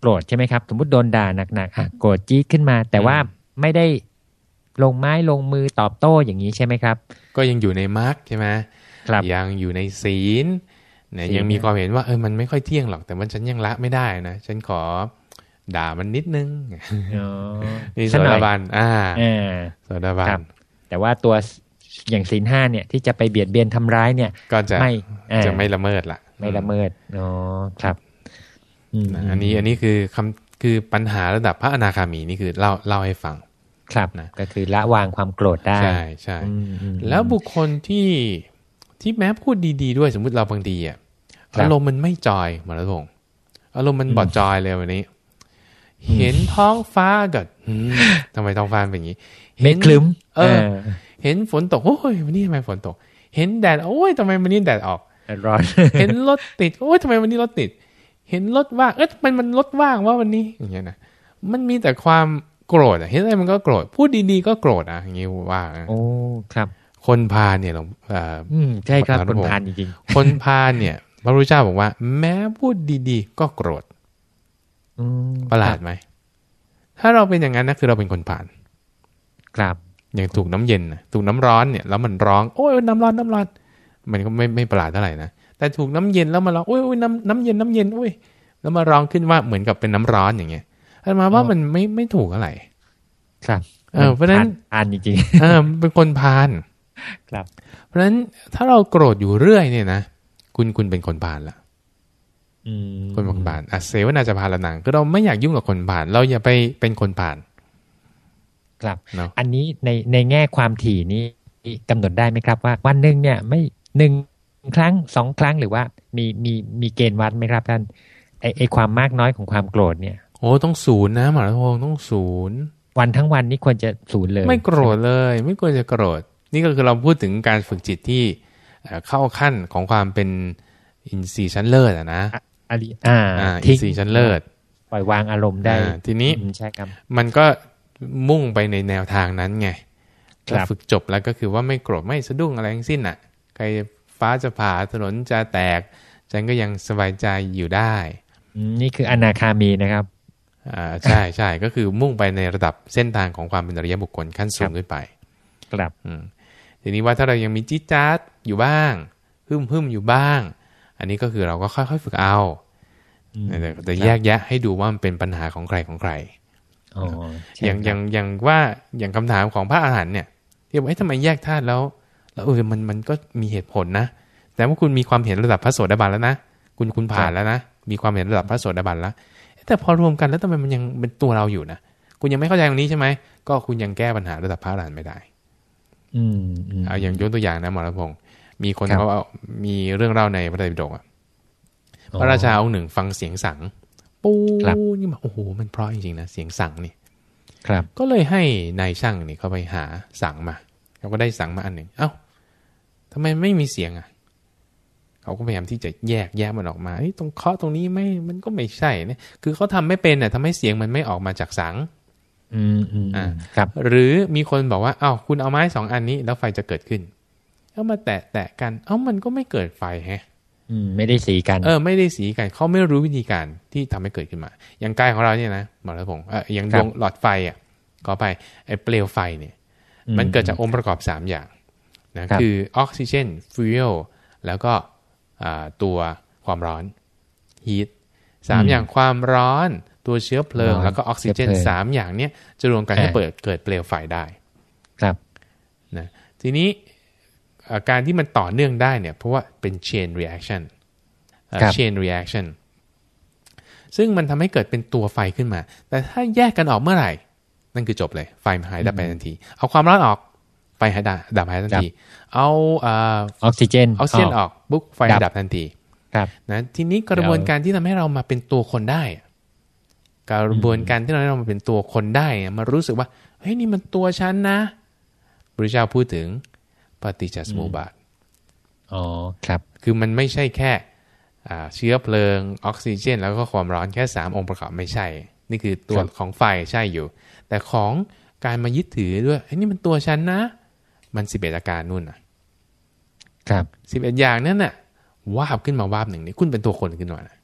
โกรธใช่ไหมครับ สมมติโดนด่าหนักๆอะโกรธจี๊ดขึ้นมา แต่ว่าไม่ได้ลงไม้ลงมือตอบโต้อย่างนี้ใช่ไหมครับ ก็ยังอยู่ในมรรคใช่ไหมครับ ยังอยู่ในศีลเนี่ยศีลยังมีความเห็นว่าเออมันไม่ค่อยเที่ยงหรอก แต่มันฉันยังละไม่ได้นะฉันขอด่ามันนิดนึงอ๋อนี่โสสักหน่อดายบันอ่าอ่าโสดาบัครันบแต่ว่าตัวอย่างศีลห้าเนี่ย ที่จะไปเบียดเบียนทำร้ายเนี่ย ก็จะไม่อ่าจะไม่ละเมิดละไม่ละเมิดอ๋อครับอืมนะอันนี้อันนี้คือคำคือปัญหาระดับพระอนาคามีนี่คือเล่าเล่าให้ฟัง ครับนะก็คือละวางความโกรธได้ ใช่ใช่อืมอืมแล้วบุคคลที่ ที่แม้พูดดีๆด้วยสมมุติเราบางทีอะครับอารมณ์มันไม่จอยหมาแล้วพงษ์อารมณ์มันอืมบอดจอยเลยวันนี้ เห็นท้องฟ้ากับอืมทำไมท้องฟ้าเป็นอย่างนี้เมฆคลึ้ม เออ เห็นฝนตกโอ้ยวันนี้ทำไมฝนตก เห็นแดดโอ้ยทำไมวันนี้แดดออกเออร้อนเห็นรถติดโอ้ยทำไมวันนี้รถติด เห็นรถว่างเอ๊ะทำไมมันรถว่างว่าวันนี้อย่างเงี้ยนะมันมีแต่ความโกรธอะเห็นอะไรมันก็โกรธพูดดีๆก็โกรธอะอย่างเงี้ยว่านะโอ้ครับ คนพาลเนี่ยหลวงเอ่ออืมใช่ครับขอโทษคนพานจริงคนพาลเนี่ย พระพุทธเจ้าบอกว่า แม้พูดดีๆ ก็โกรธๆอืมประหลาดไหมถ้าเราเป็นอย่างนั้นนะคือเราเป็นคนผ่าน ครับอย่างถูกน้ำเย็นน่ะถูกน้ำร้อนเนี่ยแล้วมันร้องโอ้ยน้ำร้อนน้ำร้อน มันก็ไม่ไม่ประหลาดเท่าไหร่นะแต่ถูกน้ำเย็นแล้วมาร้องโอ้ยโอ้ยน้ำน้ำเย็นน้ำเย็นโอ้ยแล้วมาร้องขึ้นว่าเหมือนกับเป็นน้ำร้อนอย่างเงี้ยอาตมาว่ามันไม่ไม่ถูกเท่าไหร่ครับ เออเพราะฉะนั้นพานจริงเออเป็นคนพาล ครับ เพราะฉะนั้นถ้าเราโกรธอยู่เรื่อยเนี่ยนะคุณคุณเป็นคนพาลละๆอืมคนเป็นคนพาลอะเสวนาจะพาละนังคือเราไม่อยากยุ่งกับคนพาลเราอย่าไปเป็นคนพาลครับเนาะอันนี้ในในแง่ความถี่นี้กำหนดได้ไหมครับว่า วันหนึ่งเนี่ย ไม่หนึ่งครั้งสองครั้งหรือว่า มีมีมีเกณฑ์วัดไหมครับท่านไอไอความมากน้อยของความโกรธเนี่ยโอ้ต้องศูนย์นะหมหาราพงศ์ต้องศูนย์วันทั้งวันนี้ควรจะศูนย์เลย ไม่โกรธเลย ไม่ควรจะโกรธ นี่ก็คือเราพูดถึงการฝึกจิตที่เอ่อเข้าขั้นของความเป็นอินทรีย์ชั้นเลิศอะนะอริอ่าอ่าอินทิ้งทรีย์ชั้นเลิศปล่อยวางอารมณ์ได้อ่าทีนี้อืมใช่ครับมันก็มุ่งไปในแนวทางนั้นไงครับถ้าฝึกจบแล้วก็คือว่าไม่โกรธไม่สะดุ้งอะไรทั้งสิ้นอะ ใครฟ้าจะผ่าถนนจะแตก ฉันก็ยังสบายใจอยู่ได้อืมนี่คืออนาคามีนะครับอ่าใช่ใช่ก็คือมุ่งไปในระดับเส้นทางของความเป็นอริยบุคคลขั้นสูงขึ้นไป ครับอืม ทีนี้ว่าถ้าเรายังมีจิ๊ดจ๊าดอยู่บ้างฮึ่มฮึ่มอยู่บ้าง อันนี้ก็คือเราก็ค่อยๆฝึกเอาอืมแต่แต่แยกแยะให้ดูว่ามันเป็นปัญหาของใครของใครอ๋อใช่อย่างครับอย่างอย่างว่าอย่างคำถามของพระอาหารหันต์เนี่ยที่บอกเอ๊ะทำไมแยกธาตุแล้ว แล้วเออมันมันก็มีเหตุผลนะ แต่ว่าคุณมีความเห็นระดับพระโสดาบันแล้วนะคุณคุณผ่านแล้วนะมีความเห็นระดับพระโสดาบันแล้วเอ๊ะแต่พอรวมกันแล้วทำไมมันยังเป็นตัวเราอยู่นะคุณยังไม่เข้าใจตรงนี้ใช่ไหมก็คุณยังแก้ปัญหาระดับพระอรหันต์ไม่ได้ อืมอืมเอาอย่างยกตัวอย่างนะหมอรัตพงศ์มีคนครับเขาเอามีเรื่องเล่าในพระไตรปิฎกอะพระราชาองค์หนึ่งฟังเสียงสัง ปูครับนี่แบบโอ้โหมันเพราะจริงๆนะเสียงสังนี่ครับ ก็เลยให้นายช่างนี่เขาไปหาสังมาเขาก็ได้สังมาอันหนึ่งเอ้าทำไมไม่มีเสียงอะเขาก็พยายามที่จะแยกแยกมันออกมาเอ้ยตรงเคาะตรงนี้ไม่มันก็ไม่ใช่นะคือเขาทำไม่เป็นน่ะทำให้เสียงมันไม่ออกมาจากสัง อืมอืมอือ่ามครับ หรือมีคนบอกว่าอ้าวคุณเอาไม้สองอันนี้ แล้วไฟจะเกิดขึ้นเอามาแตะแตะกัน เอ้ามันก็ไม่เกิดไฟแฮะอืมไม่ได้สีกัน เออ ไม่ได้สีกัน เขาไม่รู้วิธีการที่ทำให้เกิดขึ้นมา อย่างกายของเราเนี่ยนะหมอรัตพงศ์เอออย่างดวงหลอดไฟอะก็ไปไอ้เปลวไฟเนี่ย มันเกิดจากองค์ประกอบ 3 อย่างนะครับคือออกซิเจนฟิวแล้วก็อ่าตัวความร้อนฮีทสามอืมอย่างความร้อน ตัวเชื้อเพลิงร้อนแล้วก็ออกซิเจนเชื้อเพลิงสามอย่างเนี้ยจะรวมกันให้อ่าเปิดเกิดเปลวไฟได้ครับนะทีนี้เอ่อการที่มันต่อเนื่องได้เนี่ยเพราะว่าเป็น chain reaction เอ่อครับ chain reaction ซึ่งมันทำให้เกิดเป็นตัวไฟขึ้นมา แต่ถ้าแยกกันออกเมื่อไหร่ นั่นคือจบเลย ไฟมันหายดับไปทันที เอาความร้อนออก ไฟหายดับดับหายทันที เอาอ่าออกซิเจน ออกซิเจนออกปุ๊บไฟดับดับทันที ครับ นะ ทีนี้กระบวนการที่ทำให้เรามาเป็นตัวคนได้อะ กระบวนการที่ทำให้เรามาเป็นตัวคนได้อะมารู้สึกว่าเฮ้ยนี่มันตัวฉันนะพระเจ้าพูดถึงปฏิจจสมุปบาทอ๋อครับ คือมันไม่ใช่แค่อ่าเชื้อเพลิงออกซิเจน แล้วก็ความร้อนแค่ 3 องค์ประกอบไม่ใช่ นี่คือตัวครับของไฟใช่อยู่ แต่ของการมายึดถือด้วยเฮ้ยนี่มันตัวฉันนะ มันสิบเอ็ดอาการนู่นน่ะ ครับสิบเอ็ดอย่างนั้นน่ะวาบขึ้นมาวาบหนึ่งนี่คุณเป็นตัวคนขึ้นมานะอืม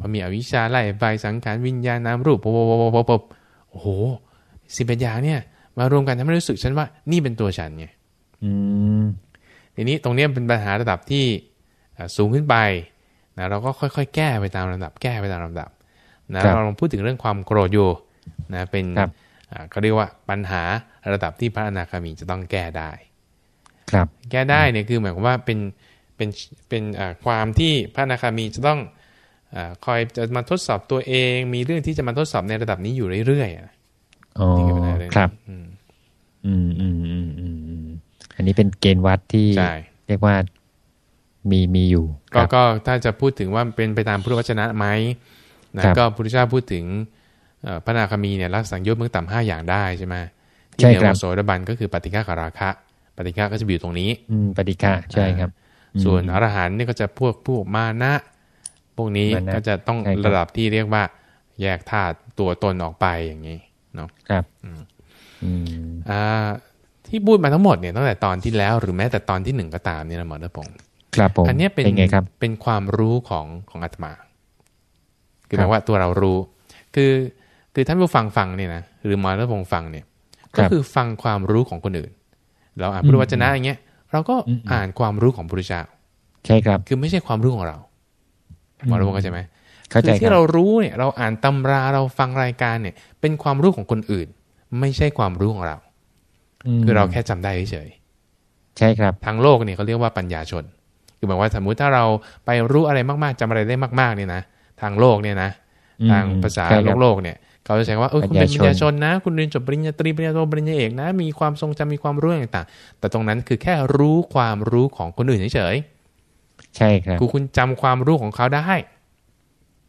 พอมีอวิชชาไล่ไปสังขารวิญญาณนามรูปปบปบปบปบโอ้โหสิบเอ็ดอย่างเนี่ย มารวมกันทำให้รู้สึกฉันว่า นี่เป็นตัวฉันไงอืมทีนี้ตรงเนี้ยเป็นปัญหาระดับที่เอ่อสูงขึ้นไปนะเราก็ค่อยๆ แก้ไปตามลำดับ แก้ไปตามลำดับนะครับเราลองพูดถึงเรื่องความโกรธอยู่นะเป็นครับอ่าเขาเรียกว่าปัญหาระดับที่พระอนาคามีจะต้องแก้ได้ ครับ แก้ได้เนี่ยคือหมายความว่าเป็นเป็นเป็นอ่าความที่พระอนาคามีจะต้องอา คอยจะมาทดสอบตัวเอง มีเรื่องที่จะมาทดสอบในระดับนี้อยู่เรื่อยๆอะอ๋อนี่คือปัญหาเรื่องนี้ครับอืมอืมอืมอืมอืมอืมอันนี้เป็นเกณฑ์วัดที่ใช่เรียกว่ามีมีอยู่คก็รับก็ถ้าจะพูดถึงว่าเป็นไปตามพุทธวจนะไหมนะครับก็พระพุทธเจ้าพูดถึงเอ่อพระอนาคามีเนี่ยรักสังโยชน์เมื่อต่ำห้าอย่างได้ใช่ไหมที่ใช่เหนือครับโสดาบันก็คือปฏิฆากับราคะ ปฏิฆาก็จะอยู่ตรงนี้ อืมปฏิฆะใช่ครับ ส่วนอรหันต์เนี่ยก็จะพวกพวกมานะพ วกนี้มานะก็จะต้องใช่ครับระดับที่เรียกว่า แยกธาตุตัวตนออกไปอย่างนี้เนาะครับอืมอืมอ่าที่พูดมาทั้งหมดเนี่ยตั้งแต่ตอนที่แล้วหรือแม้แต่ตอนที่หนึ่งก็ตามเนี่ยนะหมอเนพงศ์ครับผมอันเนี้ยเป็นเป็นไงครับ เป็นความรู้ของของอาตมาคือคหรับมายว่าตัวเรารู้ คือคือท่านผู้ฟังฟังเนี่ยนะหรือหมอเนพงศ์ฟังเนี่ย ก็คือฟังความรู้ของคนอื่น เราอ่านพุทธวจนะอย่างเงี้ยเราก็อืมอ่านความรู้ของพระพุทธเจ้าใช่ครับ คือไม่ใช่ความรู้ของเรา หมอเนพงศ์เข้าใจไหมเข้าใจคือคที่รัเราบรู้เนี่ยเราอ่านตำราเราฟังรายการเนี่ย เป็นความรู้ของคนอื่น ไม่ใช่ความรู้ของเรามคือเราแค่จำได้เฉยใช่ครับๆทางโลกเนี่ยเขาเรียกว่าปัญญาชน คือหมายว่าสมมุติถ้าเราไปรู้อะไรมากๆจำอะไรได้มากๆเนี่ยนะทางโลกเนี่ยนะอืมทางภาษาใช่โลครับกโลกเนี่ยเขาจะใช้ว่าเออคุณเป็นปัปัญญญาญาชชนนนะ คุณเรียนจบปริญญาตรีปริญญาโทปริญญาเอกนะ มีความทรงจำมีความรู้ต่างๆ แต่ตรงนั้นคือแค่รู้ความรู้ของคนอื่นเฉย ใช่ครับๆคือคุณจำความรู้ของเขาได้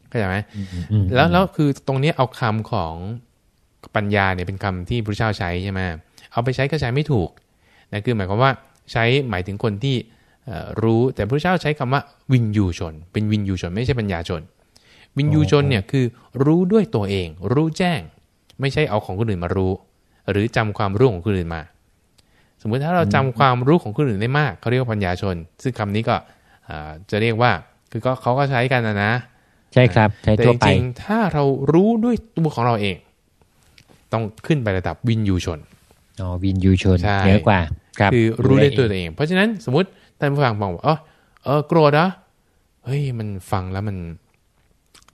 เข้าใจไหมอืมอืมแล้วแล้วคือตรงนี้เอาคำของปัญญาเนี่ยเป็นคำที่พระเจ้าใช้ใช่ไหมเอาไปใช้ก็ใช้ไม่ถูกนะคือหมายความว่าใช้หมายถึงคนที่เอ่อรู้แต่พระเจ้าใช้คำว่าวินยูชน เป็นวินยูชน ไม่ใช่ปัญญาชน วินยูชนเนี่ยคือรู้ด้วยตัวเอง รู้แจ้ง ไม่ใช่เอาของคนอื่นมารู้ หรือจำความรู้ของคนอื่นมา สมมุติถ้าเราจำความรู้ของคนอื่นได้มากเขาเรียกว่าปัญญาชน ซึ่งคำนี้ก็อ่า จะเรียกว่าคือก็เขาก็ใช้กันนะนะใช่ครับใช้แต่ทั่จวไปริงๆถ้าเรารู้ด้วยตัวของเราเอง ต้องขึ้นไประดับวินยูชนอ๋อวินยูชนใช่เหนือกว่าครับคือรู้ด้วยตัวเองเอง เพราะฉะนั้นสมมติท่านผู้ฟังบอกว่าเออเออโกรธเหรอเฮ้ยมันฟังแล้วมัน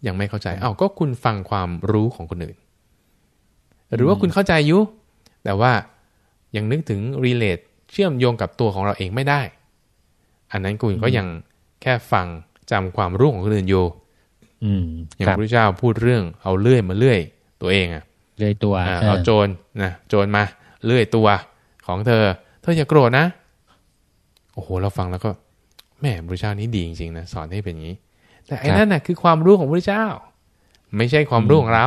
ยังไม่เข้าใจอ้าวก็คุณฟังความรู้ของคนอื่น หรือว่าคุณเข้าใจอยุแต่ว่ายังนึกถึง relate เชื่อมโยงกับตัวของเราเองไม่ได้ อันนั้นคุณก็ยังแค่ฟังจำความรู้ของคนอื่นอยู่อืมอย่างครับพระเจ้าพูดเรื่องเอาเลื่อยมาเลื่อยตัวเองอะเลยตัวอ่าเออเอาโจรนะโจรมาเลื่อยตัวของเธอ เธออย่าโกรธนะ โอ้โห เราฟังแล้วก็แหม่พระเจ้านี้ดีจริงๆนะสอนให้เป็นอย่างนี้ แต่ไอ้นั่นน่ะคือความรู้ของพระเจ้า ไม่ใช่ความรู้ของเรา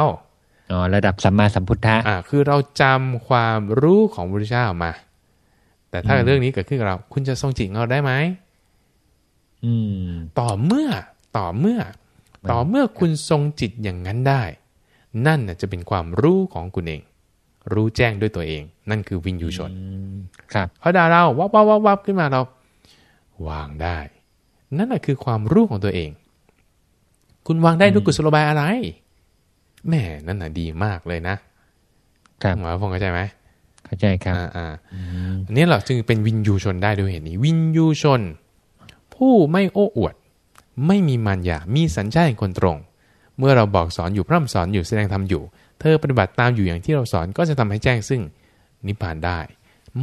อ๋อระดับสัมมาสัมพุทธะอ่าคือเราจำความรู้ของพระเจ้ามา แต่ถ้าเรื่องนี้เกิดขึ้นกับเรา คุณจะทรงจิตเราได้ไหมอืม ต่อเมื่อต่อเมื่อ ต่อเมื่อคุณทรงจิตอย่างนั้นได้ นั่นน่ะจะเป็นความรู้ของคุณเอง รู้แจ้งด้วยตัวเอง นั่นคือวินยูชนครับเขาด่าเราวับวับวับวับขึ้นมาเรา วางได้ นั่นแหะคือความรู้ของตัวเอง คุณวางได้ด้วยกุศโลบายอะไรแหม่นั่นน่ะดีมากเลยนะครับหมอพงเข้าใจไหมเข้าใจครับ อ่าอ่าอันนี้เราจึงเป็นวินยูชนได้ด้วยเหตุนี้ วินยูชน ผู้ไม่โอ้อวด ไม่มีมารยามีสัญชาติแห่งคนตรง เมื่อเราบอกสอนอยู่พร่ำสอนอยู่แสดงธรรมอยู่ เธอปฏิบัติตามอยู่อย่างที่เราสอนก็จะทำให้แจ้งซึ่งนิพพานได้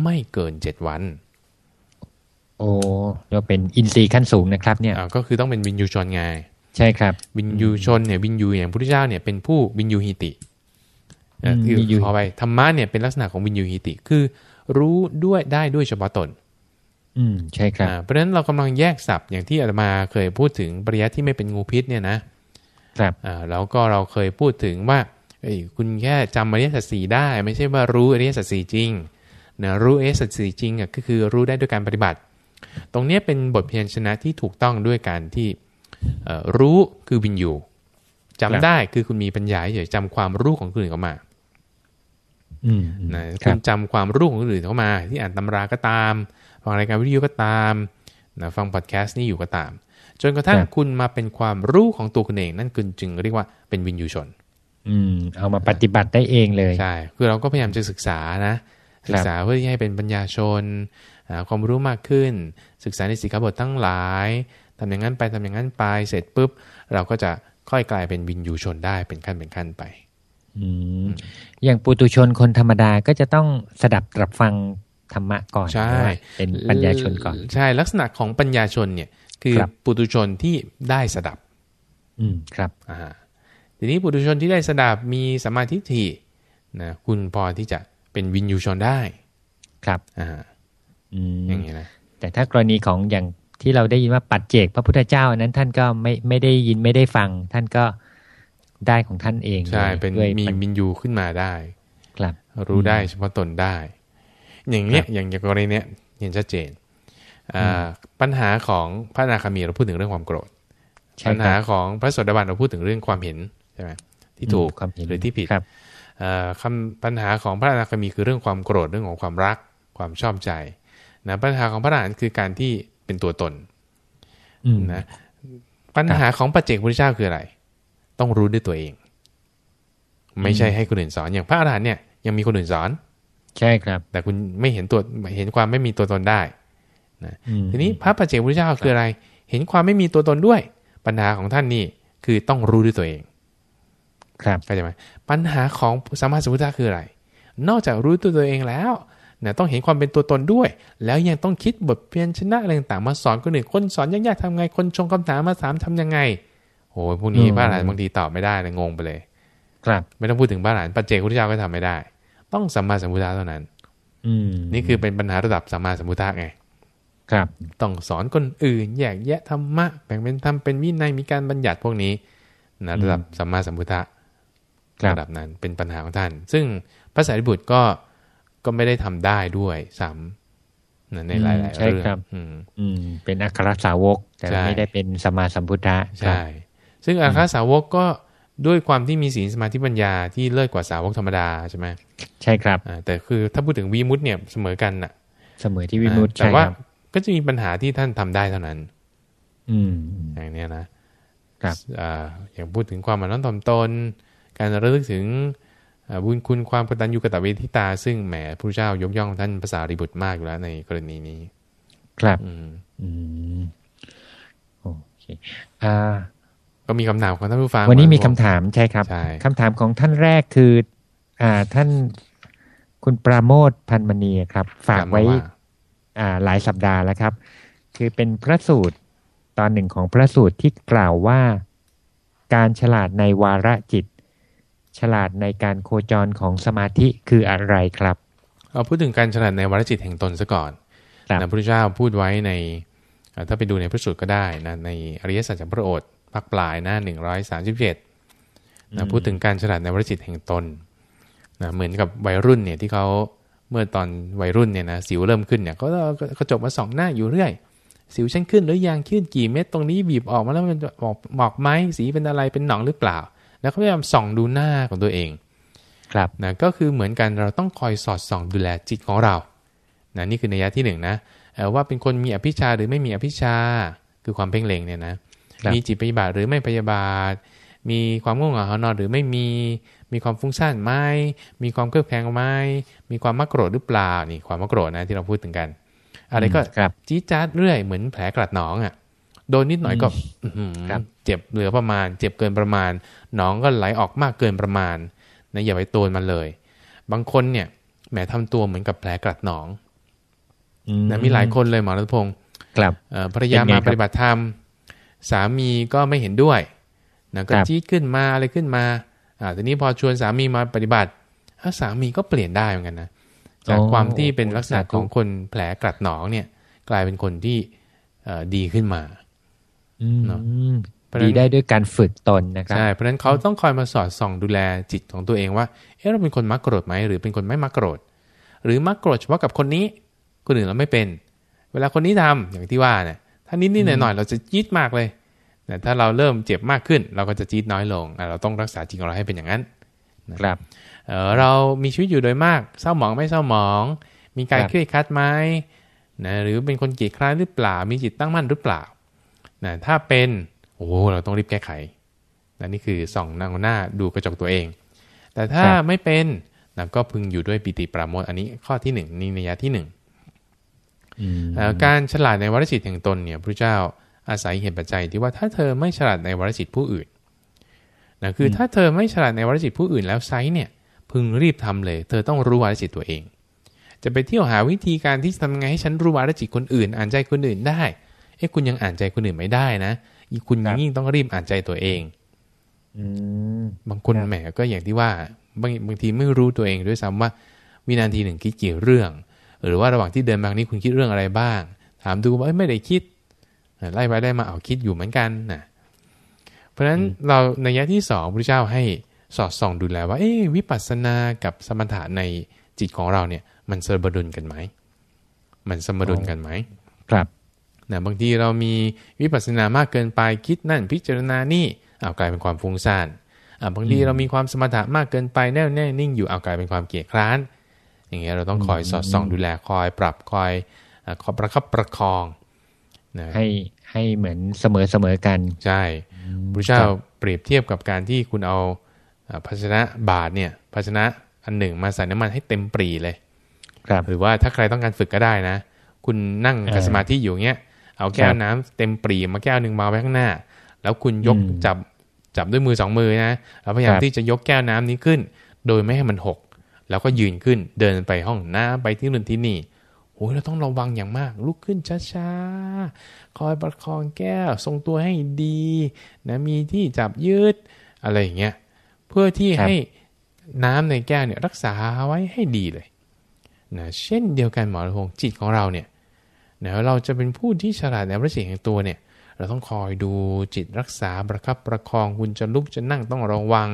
ไม่เกินเจ็ดวัน โอ้เราเป็นอินทรีย์ขั้นสูงนะครับเนี่ยอ่าก็คือต้องเป็นวินยูชนไงใช่ครับ วินยูชนเนี่ยวินยูอย่างพระพุทธเจ้าเนี่ยเป็นผู้วินยูหิติเอ่ออืมคือวินยูขอไปธรรมะเนี่ยเป็นลักษณะของวินยูหิติ คือรู้ด้วยได้ด้วยเฉพาะตน อืมใช่ครับอ่าเพราะฉะนั้นเรากำลังแยกศัพท์อย่างที่อาตมาเคยพูดถึงปริยัติที่ไม่เป็นงูพิษเนี่ยนะครับอ่าแล้วก็เราเคยพูดถึงว่าเอ้ยคุณแค่จำอริยสัจสี่ได้ ไม่ใช่ว่ารู้อริยสัจสี่จริงนะรู้อริยสัจสี่จริงอะก็คือรู้ได้ด้วยการปฏิบัติ ตรงเนี้ยเป็นบทเพียรชนะที่ถูกต้องด้วยการที่เอ่อรู้คือวินยูจำได้คือคุณมีปัญญาเฉยๆจำความรู้ของคนอื่นเข้ามาอืมอืมนะคคุรัณบจำความรู้ของคนอื่นเข้ามา ที่อ่านตำราก็ตาม ฟังรายการวิทยุก็ตามนะฟังพอดแคสต์นี่อยู่ก็ตาม จนกระทั่งคุณมาเป็นความรู้ของตัวคุณเอง นั่นคุณจึงเรียกว่าเป็นวินยูชน อืม เอามาปฏิบัติได้เองเลยใช่คือเราก็พยายามจะศึกษานะ ศึกษาเพื่อที่ให้เป็นปัญญาชนหาความรู้มากขึ้น ศึกษาในสีขบททั้งหลายทำอย่างนั้นไปทำอย่างนั้นไปเสร็จปุ๊บ เราก็จะค่อยกลายเป็นวินยูชนได้เป็นขั้นเป็นขั้นไปอืมอย่างปุตุชนคนธรรมดาก็จะต้องสดับตรับฟัง ธรรมะก่อนใช่หรือว่าเป็นปัญญาชนก่อน ใช่ลักษณะของปัญญาชนเนี่ย คือครับปุถุชนที่ได้สดับ อืมครับอ่าทีนี้ปุถุชนที่ได้สดับมีสมมาธิฏฐินะคุณพอที่จะเป็นวินยูชนได้ ครับอ่าอืมอย่างนี้นะแต่ถ้ากรณีของอย่างที่เราได้ยินว่าปัจเจกพระพุทธเจ้าอันนั้นท่านก็ไม่ไม่ได้ยินไม่ได้ฟัง ท่านก็ได้ของท่านเองใช่ลยเป็นด้วยมีปัญวินยูขึ้นมาได้ ครับ รู้ได้เฉพาะตนได้ อย่างเนี้ยครับอย่างอย่างกรณีเนี้ยเห็นชัดเจนอ่าปัญหาของพระอนาคามีเราพูดถึงเรื่องความโกรธใช่ปัญครัหาบของพระโสดาบันเราพูดถึงเรื่องความเห็นใช่ไหมที่ถูกอืมความเห็นหรือที่ผิดครับเอ่อคำปัญหาของพระอนาคามีคือเรื่องความโกรธเรื่องของความรักความชอบใจนะปัญหาของพระอรหันต์คือการที่เป็นตัวตนอืมนะปัญหาของปัจเจกพุทธเจ้าคืออะไร ต้องรู้ด้วยตัวเอง ไม่ใช่ให้คนอื่นสอนอย่างพระอรหันต์เนี่ยยังมีคนอื่นสอน ใช่ครับ แต่คุณไม่เห็นตัวเห็นความไม่มีตัวตนได้อืมทีนี้พระปัจเจกพุทธเจ้าคืออะไร เห็นความไม่มีตัวตนด้วย ปัญหาของท่านนี่คือต้องรู้ด้วยตัวเอง ครับเข้าใจไหมปัญหาของสัมมาสัมพุทธะคืออะไร นอกจากรู้ตัวตัวเองแล้วเนี่ยต้องเห็นความเป็นตัวตนด้วย แล้วยังต้องคิดบทเพียนชนะอะไรต่างๆมาสอนคนอื่นคนสอนยากๆทำไง คนชงคำถามมาถามทำยังไงโอ้ยพวกนี้พระอรหันต์บางทีตอบไม่ได้เลยงงไปเลย ครับ ไม่ต้องพูดถึงพระอรหันต์ปัจเจกพุทธเจ้าก็ทำไม่ได้ ต้องสัมมาสัมพุทธะเท่านั้น อืมนี่คือเป็นปัญหาระดับสัมมาสัมพุทธะไง ครับ ต้องสอนคนอื่นแยกแยะธรรมะแบ่งเป็นธรรมเป็นวินัยมีการบัญญัติพวกนี้นะระดับสัมมาสัมพุทธะครับระดับนั้นเป็นปัญหาของท่าน ซึ่งพระสารีบุตรก็ก็ไม่ได้ทำได้ด้วยซ้ำนะในหลายๆใช่เรื่องครับอืมอืมเป็นอัครสาวก แต่ใช่ไม่ได้เป็นสมมาสัมพุทธะครับใช่ ซึ่งอาคาสาวกก็ ด้วยความที่มีศีลสมาธิปัญญาที่เลิศกว่าสาวกธรรมดาใช่ไหมใช่ครับอ่าแต่คือถ้าพูดถึงวีมุตเนี่ยเสมอกันน่ะ เสมอที่วิมุตติอ่าแต่ใช่ว่าครับก็จะมีปัญหาที่ท่านทำได้เท่านั้น อืมอย่างเนี้ยนะครับอ่าอย่างพูดถึงความหมั่นน้อมถ่อมตน การระลึกถึงอ่าบุญคุณความกตัญญูกตเวทิตา ซึ่งแหมพระเจ้ายกย่องท่านภาษาริบุตรมากอยู่แล้วในกรณีนี้ ครับ อืมอืมโอเคอ่า ก็มีคำถามของท่านผู้ฟัง วันนี้มีคำถามใช่ครับใช่คำถามของท่านแรกคือ อ่าท่านคุณปราโมทพันมณีครับ ฝากไว้ถมมอ่าหลายสัปดาห์แล้วครับ คือเป็นพระสูตรตอนหนึ่งของพระสูตรที่กล่าวว่าการฉลาดในวาระจิต ฉลาดในการโคจรของสมาธิคืออะไรครับ เอาพูดถึงการฉลาดในวรจิตแห่งตนซะก่อนครับนะพระพุทธเจ้าพูดไว้ในอ่าถ้าไปดูในพระสูตรก็ได้นะในอริยสัจจพระโอษฐ์ ภาคปลายหน้าหนึ่งร้อยสามสิบเจ็ดนะพูดถึงการฉลาดในวรจิตแห่งตนนะเหมือนกับวัยรุ่นเนี่ยที่เขาเมื่อตอนวัยรุ่นเนี่ยนะสิวเริ่มขึ้นเนี่ยก็เอากระจกมาส่องหน้าอยู่เรื่อย สิวฉันขึ้นหรือยังขึ้นกี่เม็ดตรงนี้บีบออกมาแล้วมันจะออกหมอกไหมสีเป็นอะไรเป็นหนองหรือเปล่า แล้วก็พยายามส่องดูหน้าของตัวเอง ครับนะก็คือเหมือนกันเราต้องคอยสอดส่องดูแลจิตของเรานะนี่คือนัยยะที่หนึ่งนะเอ่อว่าเป็นคนมีอภิชาหรือไม่มีอภิชาคือความเพ่งเล็งเนี่ยนะครับ มีจิตพยาบาทหรือไม่พยาบาทมีความง่วงเหงาหานอนหรือไม่มีมีความฟุ้งซ่านไหมมีความเครือบแคลงไหมมีความมักโกรธหรือเปล่านี่ความมักโกรธนะที่เราพูดถึงกัน อะไรก็ครับจี๊ดจ๊าดเรื่อยเหมือนแผลกลัดหนองอะโดนนิดหน่อยก็อื้อหือครับเจ็บเหลือประมาณ เจ็บเกินประมาณหนองก็ไหลออกมากเกินประมาณนะอย่าไปโตนมันเลย บางคนเนี่ยแหมทำตัวเหมือนกับแผลกลัดหนองอืนะมีหลายคนเลยหมอรัตพงศ์ครับเอ่อภรรยาเป็นไงมาครับปฏิบัติธรรม สามีก็ไม่เห็นด้วยนะก็ครับจี๊ดขึ้นมาอะไรขึ้นมาอ่าทีนี้พอชวนสามีมาปฏิบัติอะสามีก็เปลี่ยนได้เหมือนกันนะจากอ๋อความที่เป็นลักษณะสาธุของคนแผลกรัดหนองเนี่ย กลายเป็นคนที่เอ่อดีขึ้นมาอืมเนอะเพราะฉะนั้นดีได้ด้วยการฝึกตนนะครับใช่เพราะฉะนั้นเขาต้องคอยมาสอดส่องดูแลจิตของตัวเองว่าเอ๊ะเราเป็นคนมักโกรธไหมหรือเป็นคนไม่มักโกรธ หรือมักโกรธเฉพาะกับคนนี้คนอื่นเราไม่เป็น เวลาคนนี้ทำอย่างที่ว่าเนี่ย ถ้านิดนิดหน่อยหน่อยๆเราจะจี๊ดมากเลยแต่ถ้าเราเริ่มเจ็บมากขึ้น เราก็จะจี๊ดน้อยลงอะเราต้องรักษาจิตของเราให้เป็นอย่างนั้นครับเอ่อเรามีชีวิตอยู่โดยมากเศร้าหมองไม่เศร้าหมอง มีกายครับเครียดครัดไหมนะหรือเป็นคนเกียจคร้านหรือเปล่า มีจิตตั้งมั่นหรือเปล่านะถ้าเป็นโอ้โหเราต้องรีบแก้ไขนะนี่คือส่องหน้าหน้าดูกระจกตัวเอง แต่ถ้าครับไม่เป็นนะก็พึงอยู่ด้วยปิติปราโมทอันนี้ข้อที่หนึ่งนี่นัยยะที่หนึ่งอืมเอ่อ การฉลาดในวรจิตแห่งตนเนี่ยพระเจ้าอาศัยเหตุปัจจัยที่ว่าถ้าเธอไม่ฉลาดในวรจิตผู้อื่นนะคืออถ้าเธอไม่ฉลาดในวรจิตผู้อื่นแล้วไซส์เนี่ยพึงรีบทำเลย เธอต้องรู้วรจิตตัวเอง จะไปเที่ยวหาวิธีการที่จะทำยังไงให้ฉันรู้วรจิตคนอื่น อ่านใจคนอื่นได้เอ๊ะคุณยังอ่านใจคนอื่นไม่ได้นะอีคุณครับยิ่งต้องรีบอ่านใจตัวเองอืมบางคนครับแหมก็อย่างที่ว่าบางบางทีไม่รู้ตัวเองด้วยซ้ำว่าวินาทีหนึ่งคิดกี่เรื่อง หรือว่าระหว่างที่เดินบางนี้คุณคิดเรื่องอะไรบ้าง ถามดูว่าเอ้ยไม่ได้คิดไล่ไปได้มาเอาคิดอยู่เหมือนกันนะเพราะฉะนั้นเราในยะที่สองพระเจ้าให้สอดส่องดูแลว่าเอ๊ะวิปัสสนากับสมถะในจิตของเราเนี่ย มันสมดุลกันไหมมันสมดุลกันไหมครับนะบางทีเรามีวิปัสสนามากเกินไปคิดนั่นพิจารณานี่เอากลายเป็นความฟุ้งซ่านอ่าบางทีเรามีความสมถะมากเกินไปแน่วแน่นิ่งอยู่เอากลายเป็นความเกียจคร้าน อย่างเงี้ยเราต้องคอยสอดส่องดูแลคอยปรับคอยอ่าคอยประคับประคองนะให้ให้เหมือนเสมอเสมอกัน ใช่พระเจ้าเปรียบเทียบกับการที่คุณเอาอ่าภาชนะบาทเนี่ยภาชนะอันหนึ่งมาใส่น้ำมันให้เต็มปรีเลย ครับ หรือว่าถ้าใครต้องการฝึกก็ได้นะ คุณนั่งกับเออสมาธิอยู่เงี้ยเอาแก้ควรับน้ำเต็มปรีมาแก้วหนึ่งมาไว้ข้างหน้า แล้วคุณยกอืมจับจับด้วยมือสองมือนะแล้วพยายามครับที่จะยกแก้วน้ำนี้ขึ้น โดยไม่ให้มันหก แล้วก็ยืนขึ้นเดินไปห้องน้ำไปที่นู่นที่นี่โอ้ยเราต้องระวังอย่างมาก ลุกขึ้นช้าๆ คอยประคองแก้ว ทรงตัวให้ดีนะมีที่จับยืดอะไรอย่างเงี้ยเพื่อที่ให้น้ำในแก้วเนี่ยรักษาไว้ให้ดีเลยนะเช่นเดียวกันหมอระพงจิตของเราเนี่ยนะเราจะเป็นผู้ที่ฉลาดในพระจิตแห่งตัวเนี่ยเราต้องคอยดูจิตรักษาประคับประคองคุณจะลุกจะนั่งต้องระวัง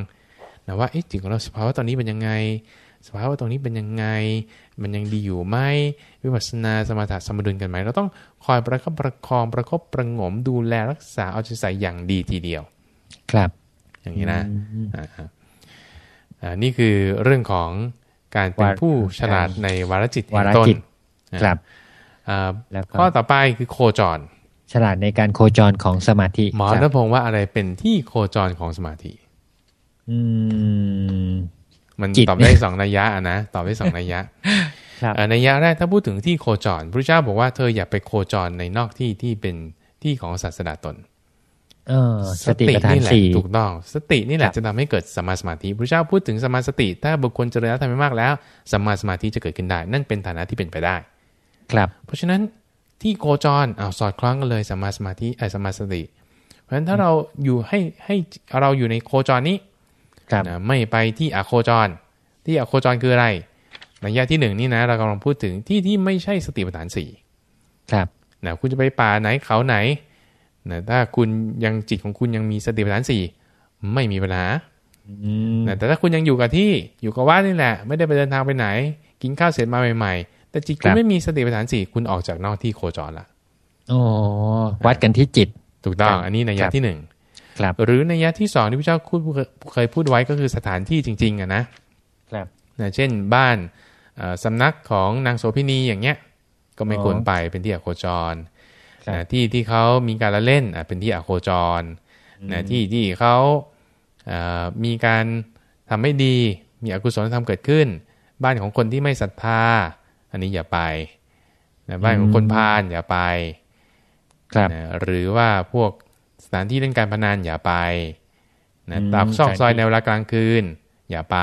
นะว่าจิตของเราสภาวะตอนนี้เป็นยังไง สภาวะตรงนี้เป็นยังไง มันยังดีอยู่ไหมวิปัสสนาสมถะสมดุลกันไหมเราต้องคอยประคับประคองประคบประหงมดูแลรักษาเอาใจใส่อย่างดีทีเดียว ครับ อย่างนี้นะอืมอ่าฮะอ่านี่คือเรื่องของการเป็นวาผู้ฉลาดในวารจิตแห่วางรตนจิตครับอ่าแล้วก็ข้อต่อไปคือโคจร ฉลาดในการโคจรของสมาธิหมอครัรับพงศ์ว่าอะไรเป็นที่โคจรของสมาธิ อืม มันจิตตอบได้สองนัยยะอะนะตอบได้สองนัยยะครับเอ่อนัยยะแรกถ้าพูดถึงที่โคจรพระเจ้าบอกว่าเธออย่าไปโคจรในนอกที่ที่เป็นที่ของศาสดาตนเออสติปัฏฐานนี่แหละสี่ถูกต้อง สตินี่แหคละรับจะทำให้เกิดสมมาสมาธิพระเจ้าพูดถึงสมมาสติ ถ้าบุคคลเจริญแล้วทำให้มากแล้วสมมาสมาธิจะเกิดขึ้นได้ นั่นเป็นฐานะที่เป็นไปได้ ครับ เพราะฉะนั้นที่โคจรอ้าวสอดคล้องกันเลยสมมาสมาธิไอ้สมมาสติ เพราะฉะนั้นถ้าเราอยู่ให้ให้เราอยู่ในโคจรนี้ครับ นะไม่ไปที่อโคจร ที่อโคจรคืออะไรระยะที่หนึ่งนี่นะเรากำลังพูดถึงที่ที่ไม่ใช่สติปัฏฐานสี่ครับนะคุณจะไปป่าไหนเขาไหนนะถ้าคุณยังจิตของคุณยังมีสติปัฏฐานสี่ไม่มีปัญหาอืมนะแต่ถ้าคุณยังอยู่กับที่อยู่กับวัดนี่แหละ ไม่ได้ไปเดินทางไปไหน กินข้าวเสร็จมาใหม่ๆ แต่จิตคุณไม่มีสติปัฏฐานสี่คุณออกจากนอกที่โคจรละโอ้วัดกันที่จิตถูกต้องครับอันนี้ในยะครับที่หนึ่งครับ หรือในยะที่สองที่พระเจ้าพูดเคยพูดไว้ก็คือสถานที่จริง ๆอะนะครับนะเช่นบ้านเอ่อสำนักของนางโสพินีอย่างเงี้ย ก็ไม่อ๋อควรไปเป็นที่อโคจรครับนะที่ที่เขามีการละเล่นอะเป็นที่อโคจรนะที่ที่เขาเอ่อมีการทำไม่ดี มีอกุศลธรรมเกิดขึ้น บ้านของคนที่ไม่ศรัทธา อันนี้อย่าไปนะบ้านของคนพาลอย่าไปครับนะหรือว่าพวก สถานที่เล่นการพนันอย่าไปนะอืมตามซอกซอยสถานที่ในเวลากลางคืน อย่าไป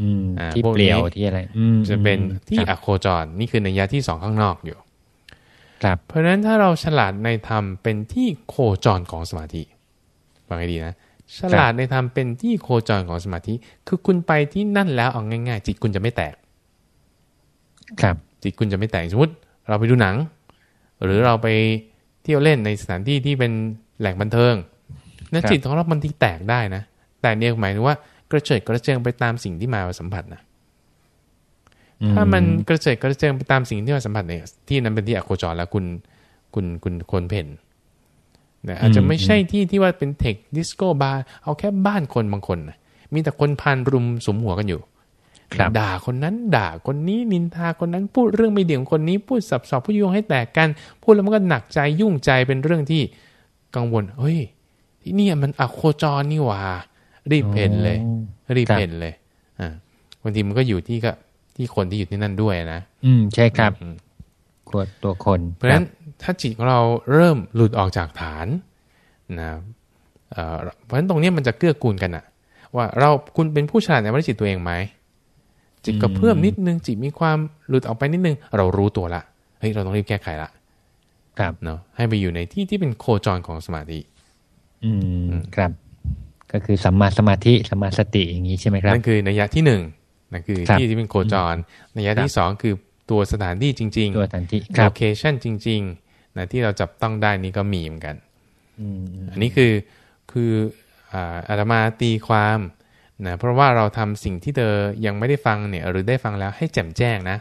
อืมอ่าที่พวกนี้เปลี่ยวที่อะไรอืมจะเป็นที่คอรับโคจรนี่คือในยะที่สองข้างนอกอยู่ ครับ เพราะฉะนั้นถ้าเราฉลาดในธรรมเป็นที่โคจรของสมาธิฟังให้ดีนะฉลาดในธรรมเป็นที่โคจรของสมาธิ คือคุณไปที่นั่นแล้วเอาง่าย ๆ จิตคุณจะไม่แตก ครับ จิตคุณจะไม่แตกสมมติ เราไปดูหนัง หรือเราไปเที่ยวเล่นในสถานที่ที่เป็น แหล่งบันเทิงนั่นครับจิตของเรามันที่แตกได้นะ แต่เนี่ยหมายถึงว่ากระเจิดกระเจิงไปตามสิ่งที่มาสัมผัสนะอืถ้ามันกระเจิดกระเจิงไปตามสิ่งที่มาสัมผัสเนี่ยที่นั้นเป็นที่อโคจรแล้วคุณคุณคุณคนเพ่นนะอาจจะไม่ใช่ที่ที่ว่าเป็นเธคดิสโก้บาร์เอาแค่บ้านคนบางคนนะมีแต่คนพานรุมสมหัวกันอยู่ครับด่าคนนั้นด่าคนนี้นินทาคนนั้นพูดเรื่องไม่ดีของคนนี้พูดสับสอบพูดโยงให้แตกกัน พูดแล้วมันก็หนักใจยุ่งใจเป็นเรื่องที่ กังวลเฮ้ย ที่เนี่ยมันอโคจรนี่หว่า รีบเพ่นเลย รีบครับเพ่นเลยอ่าบางทีมันก็อยู่ที่ก็ที่คนที่อยู่ที่นั่นด้วยนะ อืมใช่ครับอืมกลัวตัวคน เพราะฉะนั้นถ้าจิตของเราเริ่มหลุดออกจากฐานนะเอ่อเพราะฉะนั้นตรงเนี้ยมันจะเกื้อกูลกันอะว่าเราคุณเป็นผู้ฉลาดในวรจิตตัวเองไหมจิตกระเพื่อมนิดนึงจิตมีความหลุดออกไปนิดนึง เรารู้ตัวละเฮ้ยเราต้องรีบแก้ไขละ ครับเนาะให้ไปอยู่ในที่ที่เป็นโคจรของสมาธิ อืมครับ ก็คือสัมมาสมาธิสัมมาสติอย่างนี้ใช่ไหมครับนั่นคือนัยยะที่หนึ่งนั่นคือครับที่ที่เป็นโคจรนัยยะที่สองคือตัวสถานที่จริงตัวทันทีคๆรับ location จริงๆนะที่เราจับต้องได้นี่ก็มีเหมือนกันอืมอันนี้คือคืออ่าอาตมาตีความนะเพราะว่าเราทำสิ่งที่เธอยังไม่ได้ฟังเนี่ยหรือได้ฟังแล้วให้แจ่มแจ้งนะ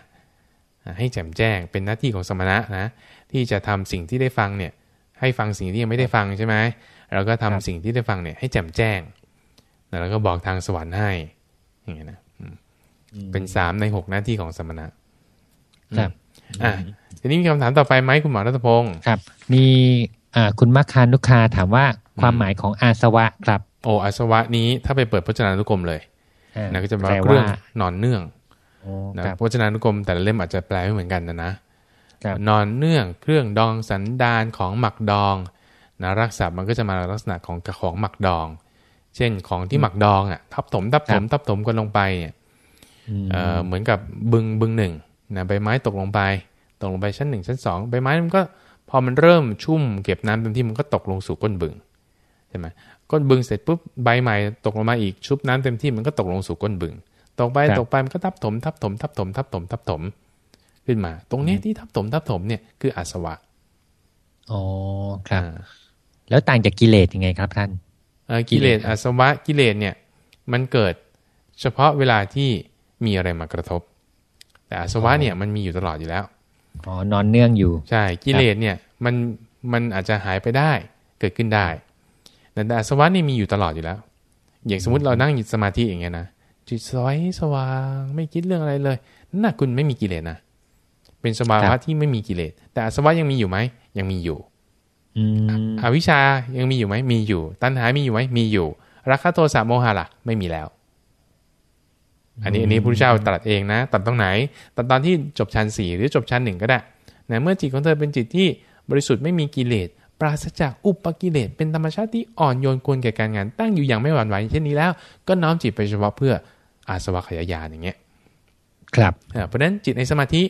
อ่าให้แจ่มแจ้งเป็นหน้าที่ของสมณะนะ ที่จะทำสิ่งที่ได้ฟังเนี่ยให้ฟังสิ่งที่ยังไม่ได้ฟังใช่ไหมเราก็ทำสิ่งที่ได้ฟังเนี่ยให้แจ่มแจ้งนะแล้วก็บอกทางสวรรค์ให้อย่างเงี้ยนะอืมเป็นสามในหกหน้าที่ของสมณะครับอะทีนี้มีคำถามต่อไปไหมคุณหมอรัตพงศ์ครับ มีอ่าคุณมัคคานุคาถามว่าความหมายของอาสวะครับโออาสวะนี้ถ้าไปเปิดพจนานุกรมเลยอ่านะก็จะมาแปลเรื่ว่าองนอนเนื่องโอ้นะครับพจนานุกรมแต่ละเล่มอาจจะแปลไม่เหมือนกันนะนะครับ นอนเนื่องเครื่องดองสันดานของหมักดองนะรักษามันก็จะมาลักษณะของของหมักดอง เช่นของที่หมักดองอะทับถมทับถมทับถมกันลงไปเนี่ยอืมเอ่อเหมือนกับบึงบึงหนึ่งนะใบไม้ตกลงไป ตกลงไปชั้นหนึ่งชั้นสองใบไม้มันก็พอมันเริ่มชุ่มเก็บน้ำเต็มที่มันก็ตกลงสู่ก้นบึงใช่ไหมก้นบึงเสร็จปุ๊บใบใหม่ตกลงมาอีกชุบน้ำเต็มที่มันก็ตกลงสู่ก้นบึง ตกไปตกไปมันก็ทับถมทับถมทับถมทับถมทับถม ขึ้นมา ตรงเนี้ยที่ทับถมทับถมเนี่ยคืออาสวะอ๋อครับอ่าแล้วต่างจากกิเลสยังไงครับท่านเอ่อกิเลสอาสวะกิเลสเนี่ยมันเกิดเฉพาะเวลาที่มีอะไรมากระทบ แต่อาสวะเนี่ยมันมีอยู่ตลอดอยู่แล้วอ๋อนอนเนื่องอยู่ใช่กิเลสเนี่ยมันมันอาจจะหายไปได้เกิดขึ้นได้แต่แต่อาสวะนี่มีอยู่ตลอดอยู่แล้ว อย่างสมมติเรานั่งอยู่สมาธิอย่างเงี้ยนะจิตสวยสว่างไม่คิดเรื่องอะไรเลยนั่นน่ะคุณไม่มีกิเลสนะ เป็นสภาครัวะบที่ไม่มีกิเลส แต่อาสวะยังมีอยู่ไหม ยังมีอยู่อืมอวิชชายังมีอยู่ไหมมีอยู่ ตัณหามีอยู่ไหมมีอยู่ราคะโทสะโมหะล่ะไม่มีแล้ว อันนี้อันนี้พระพุทธเจ้าตรัสเองนะตรัสตรงไหนตรัสตอนที่จบชั้นสี่หรือจบชั้นหนึ่งก็ได้นะเมื่อจิตของเธอเป็นจิตที่บริสุทธิ์ไม่มีกิเลสปราศจากอุปกิเลสเป็นธรรมชาติที่อ่อนโยนควรแก่การงานตั้งอยู่อย่างไม่หวั่นไหวเช่นนี้แล้ว ก็น้อมจิตไปเฉพาะเพื่ออาสวะขยายานอย่างเงี้ย ครับอ่าเพราะฉะนั้นจิตในสมาธิ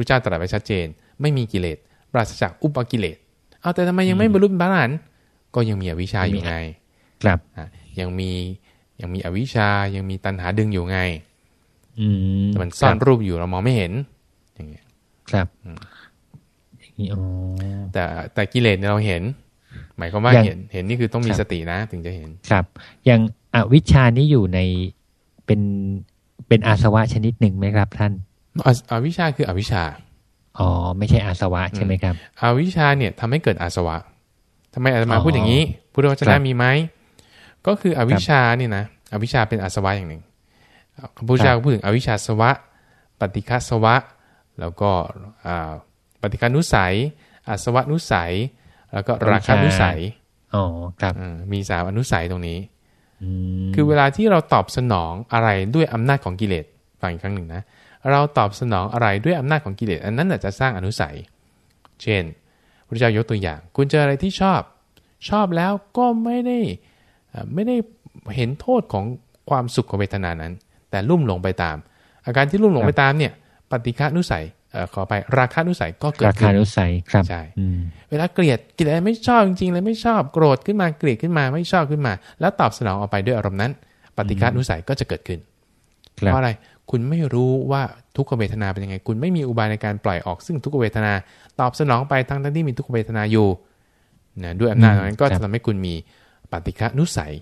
พระเจ้าตรัสไว้ชัดเจน ไม่มีกิเลสปราศจากอุปกิเลสเอาแต่ทำไมยังไม่บรรลุเป็นพระอรหันต์ก็ยังมีอวิชชาอยู่ไง ครับอะยังมียังมีอวิชชายังมีตัณหาดึงอยู่ไง อืมแต่มันซ่อนรูปอยู่เรามองไม่เห็น อย่างเงี้ยครับอย่างนี้อ๋อแต่แต่กิเลสเนี่ยเราเห็น หมายความว่าอย่างเห็นเห็นนี่คือต้องมีครับสตินะ ถึงจะเห็นครับ อย่างอวิชชานี้อยู่ในเป็นเป็นอาสวะชนิดหนึ่งไหมครับท่าน ออวิชชาคืออวิชชาอ๋อไม่ใช่อาสวะใช่ไหมครับอาวิชชาเนี่ยทำให้เกิดอาสวะทำไมอาตมาอ๋อพูดอย่างนี้พุทธวจครันะบมีไหมก็คืออวิชชาเนี่ยนะอวิชชาเป็นอาสวะอย่างหนึ่งพระพุทธเจ้าก็พูดถึงอวิชชาสวะ ปฏิฆาสวะ แล้วก็อ่าปฏิฆานุสัย อาสวะนุสัย แล้วก็ราคานุสัยอ๋อครับอืมมีสามอนุสัยตรงนี้อืมคือเวลาที่เราตอบสนองอะไรด้วยอำนาจของกิเลสฟังอีกครั้งหนึ่งนะ เราตอบสนองอะไรด้วยอำนาจของกิเลสอันนั้นน่ะจะสร้างอนุสัย เช่นพระเจ้ายกตัวอย่าง คุณเจออะไรที่ชอบ ชอบแล้วก็ไม่ได้เอ่อไม่ได้เห็นโทษของความสุขของเวทนานั้น แต่ลุ่มหลงไปตาม อาการที่ลุ่มหลงไปตามเนี่ย ปฏิฆานุสัยเอ่อขอไปราคานุสัยก็เกิดราขึ้คานนุสัยครับใช่อืมเวลาเกลียดเกลียดอะไรไม่ชอบจริงๆเลยไม่ชอบโกรธขึ้นมาเกลียดขึ้นมาไม่ชอบขึ้นมา แล้วตอบสนองออกไปด้วยอารมณ์นั้น ปฏิฆานุสัยก็จะเกิดขึ้นครับเพราะอะไร คุณไม่รู้ว่าทุกขเวทนาเป็นยังไง คุณไม่มีอุบายในการปล่อยออกซึ่งทุกขเวทนา ตอบสนองไปทั้งทั้งที่มีทุกขเวทนาอยู่นะด้วยอำนาจนั้นก็จะทำให้คุณมีปฏิฆะนุสัย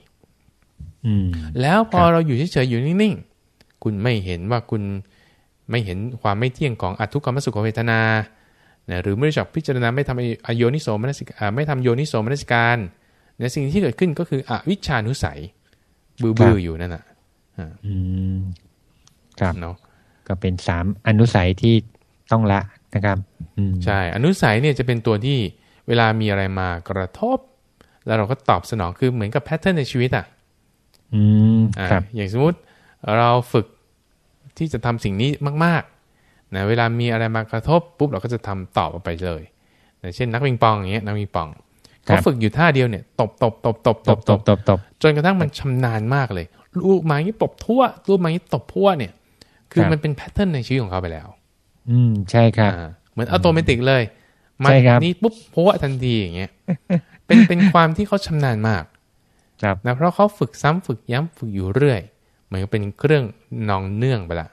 อืมแล้วพอครับเราอยู่เฉยๆอยู่นิ่งๆ คุณไม่เห็นว่าคุณไม่เห็นความไม่เที่ยงของอทุกขมสุขเวทนานะหรือไม่รู้จักพิจารณาไม่ทำอโยนิโสมนสิกอ่าไม่ทำโยนิโสมนสิการในสิ่งที่เกิดขึ้นก็คืออวิชชานุสัย บือครับือบอยู่นั่นน่ะอืม ครับเนาะก็เป็นสามอนุสัยที่ต้องละนะครับอืมใช่อนุสัยเนี่ยจะเป็นตัวที่เวลามีอะไรมากระทบ แล้วเราก็ตอบสนองคือเหมือนกับแพทเทิร์นในชีวิตอะอืมอ่าครับอย่างสมมุติเราฝึกที่จะทำสิ่งนี้มากๆนะเวลามีอะไรมากระทบปุ๊บเราก็จะทำตอบออกไปเลยนะเช่นนักวิงปองอย่างเงี้ยนักวิงปองครับเขาฝึกอยู่ท่าเดียวเนี่ยตบตบตบตบตตบบตตบบตบตบจนกระทั่งมันชำนาญมากเลยลูกไม้นี้ตบทั่วลูกไม้นี้ตบพั่วเนี่ย คือครับมันเป็นแพทเทิร์นในชีวิตของเขาไปแล้ว อืมใช่ครับอ่าเหมือนอัตโนมัติเลยมัใช่ครับนี้ปุ๊บพั่วทันทีอย่างเงี้ยเป็นเป็นความที่เขาชำนาญมากครับนะเพราะเขาฝึกซ้ำฝึกย้ำฝึกอยู่เรื่อยเหมือนกับเป็นเครื่องนองเนื่องไปละ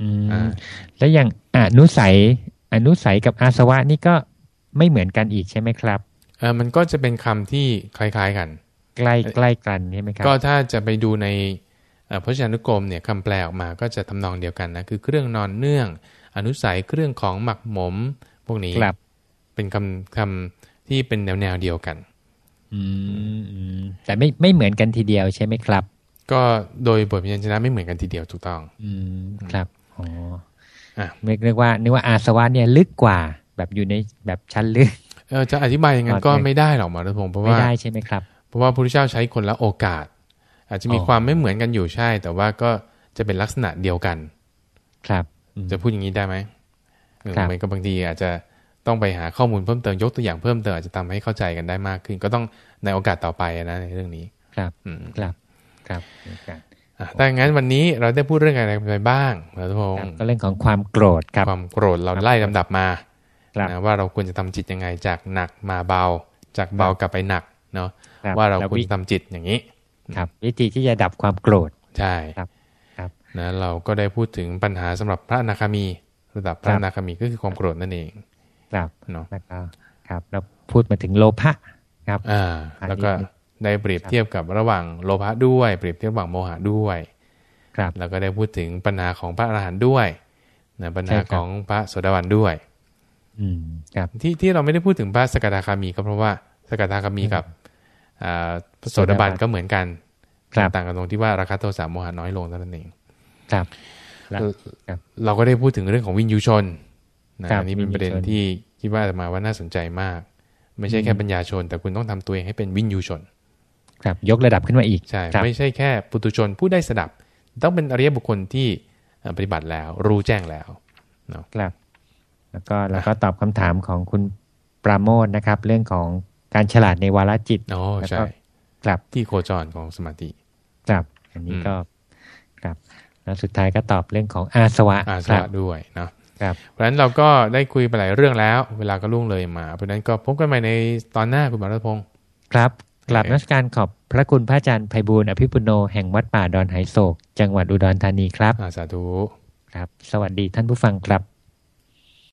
อืมอ่าแล้วอย่างอนุสัย อนุสัยกับอาสวะนี่ก็ไม่เหมือนกันอีกใช่ไหมครับเออมันก็จะเป็นคำที่คล้ายๆกัน ใกล้ใกล้กันใช่ไหมครับ ก็ถ้าจะไปดูใน เอ่อพจนานุกรมเนี่ยคำแปลออกมาก็จะทำนองเดียวกันนะคือเครื่องนอนเนื่อง อนุสัยเครื่องของหมักหมม พวกนี้ครับเป็นคำคำที่เป็นแนวแนวๆเดียวกันอืมอืมแต่ไม่ไม่เหมือนกันทีเดียวใช่ไหมครับ ก็โดยบทพยัญชนะไม่เหมือนกันทีเดียวถูกต้อง อืมครับอ๋ออะไม่นึกว่านึกว่าอาสวะเนี่ยลึกกว่า แบบอยู่ในแบบชั้นลึกเออจะอธิบายอย่างนั้นก็ไม่ได้หรอกหมอรัตพงศ์เพราะไม่ว่าได้ใช่ไหมครับ เพราะว่าพระพุทธเจ้าใช้คนละโอกาส อาจจะมีอ๋อความไม่เหมือนกันอยู่ใช่ แต่ว่าก็จะเป็นลักษณะเดียวกัน ครับอืมจะพูดอย่างนี้ได้ไหมเออครับเหมือนกับบางทีอาจจะต้องไปหาข้อมูลเพิ่มเติมยกตัวอย่างเพิ่มเติมอาจจะทำให้เข้าใจกันได้มากขึ้น ก็ต้องในโอกาสต่อไปนะในเรื่องนี้ ครับอืมครับ ครับเหมือนกันอะถ้าอย่างนั้นวันนี้เราได้พูดเรื่องอะไรไปบ้างหมอรัตพงครับศ์ก็เรื่องของความโกรธครับความโกรธเราไล่ลำดับมาครับนะว่าเราควรจะทำจิตยังไงจากหนักมาเบา จากเบากลับไปหนักเนาะครับว่าเราแล้วควรวิจะทำจิตอย่างนี้ ครับ วิธีที่จะดับความโกรธใช่ครับครับนะเราก็ได้พูดถึงปัญหาสำหรับพระอนาคามี ระดับพระครับอนาคามีก็คือความโกรธนั่นเองครับเนาะแล้วก็ครับแล้วพูดมาถึงโลภะครับอ่าอันนี้แล้วก็ได้เปรียบเทียบกับระหว่างโลภะด้วย เปรียบเทียบระหว่างโมหะด้วย ครับแล้วก็ได้พูดถึงปัญหาของพระอรหันต์ด้วยนะปัญหาใช่ครับของพระโสดาบันด้วย อืมครับที่ที่เราไม่ได้พูดถึงพระสกทาคามีก็เพราะว่าสกทาคามีกับอ่าพระ โสดาบันก็เหมือนกันครับต่างกันตรงที่ว่าราคาโทสะโมหะน้อยลงเท่านั้นเองครับแล้วครับเราก็ได้พูดถึงเรื่องของวินยูชนนะครับอันนี้เป็นวินยูชนประเด็นที่คิดว่าอาตมาว่าน่าสนใจมาก ไม่ใช่แค่ปัญญาชน แต่คุณต้องทำตัวเองให้เป็นวินยูชน ครับ ยกระดับขึ้นมาอีกใช่ครับไม่ใช่แค่ปุตุชนผู้ได้สดับ ต้องเป็นอริยบุคคลที่เอ่อปฏิบัติแล้ว รู้แจ้งแล้วครับ แล้วก็แล้วก็ตอบคำถามของคุณปราโมทนะครับ เรื่องของ การฉลาดในวาระจิตอ๋อแล้วก็ใช่ครับที่โคจรของสมาธิครับ อันนี้อืมก็ครับ แล้วสุดท้ายก็ตอบเรื่องของอาสวะอาสครัวะด้วยเนาะครับเพราะฉะนั้นเราก็ได้คุยไปหลายเรื่องแล้ว เวลาก็ล่วงเลยมา เพราะฉะนั้นก็พบกันใหม่ในตอนหน้าคุณบารพงศ์ครับกลับโอเคนักการขอบพระคุณพระอาจารย์ไพบูลย์อภิปุโนแห่งวัดป่าดอนไหโศก จังหวัดอุดรธานีครับอาสาธุครับ สวัสดีท่านผู้ฟังครับ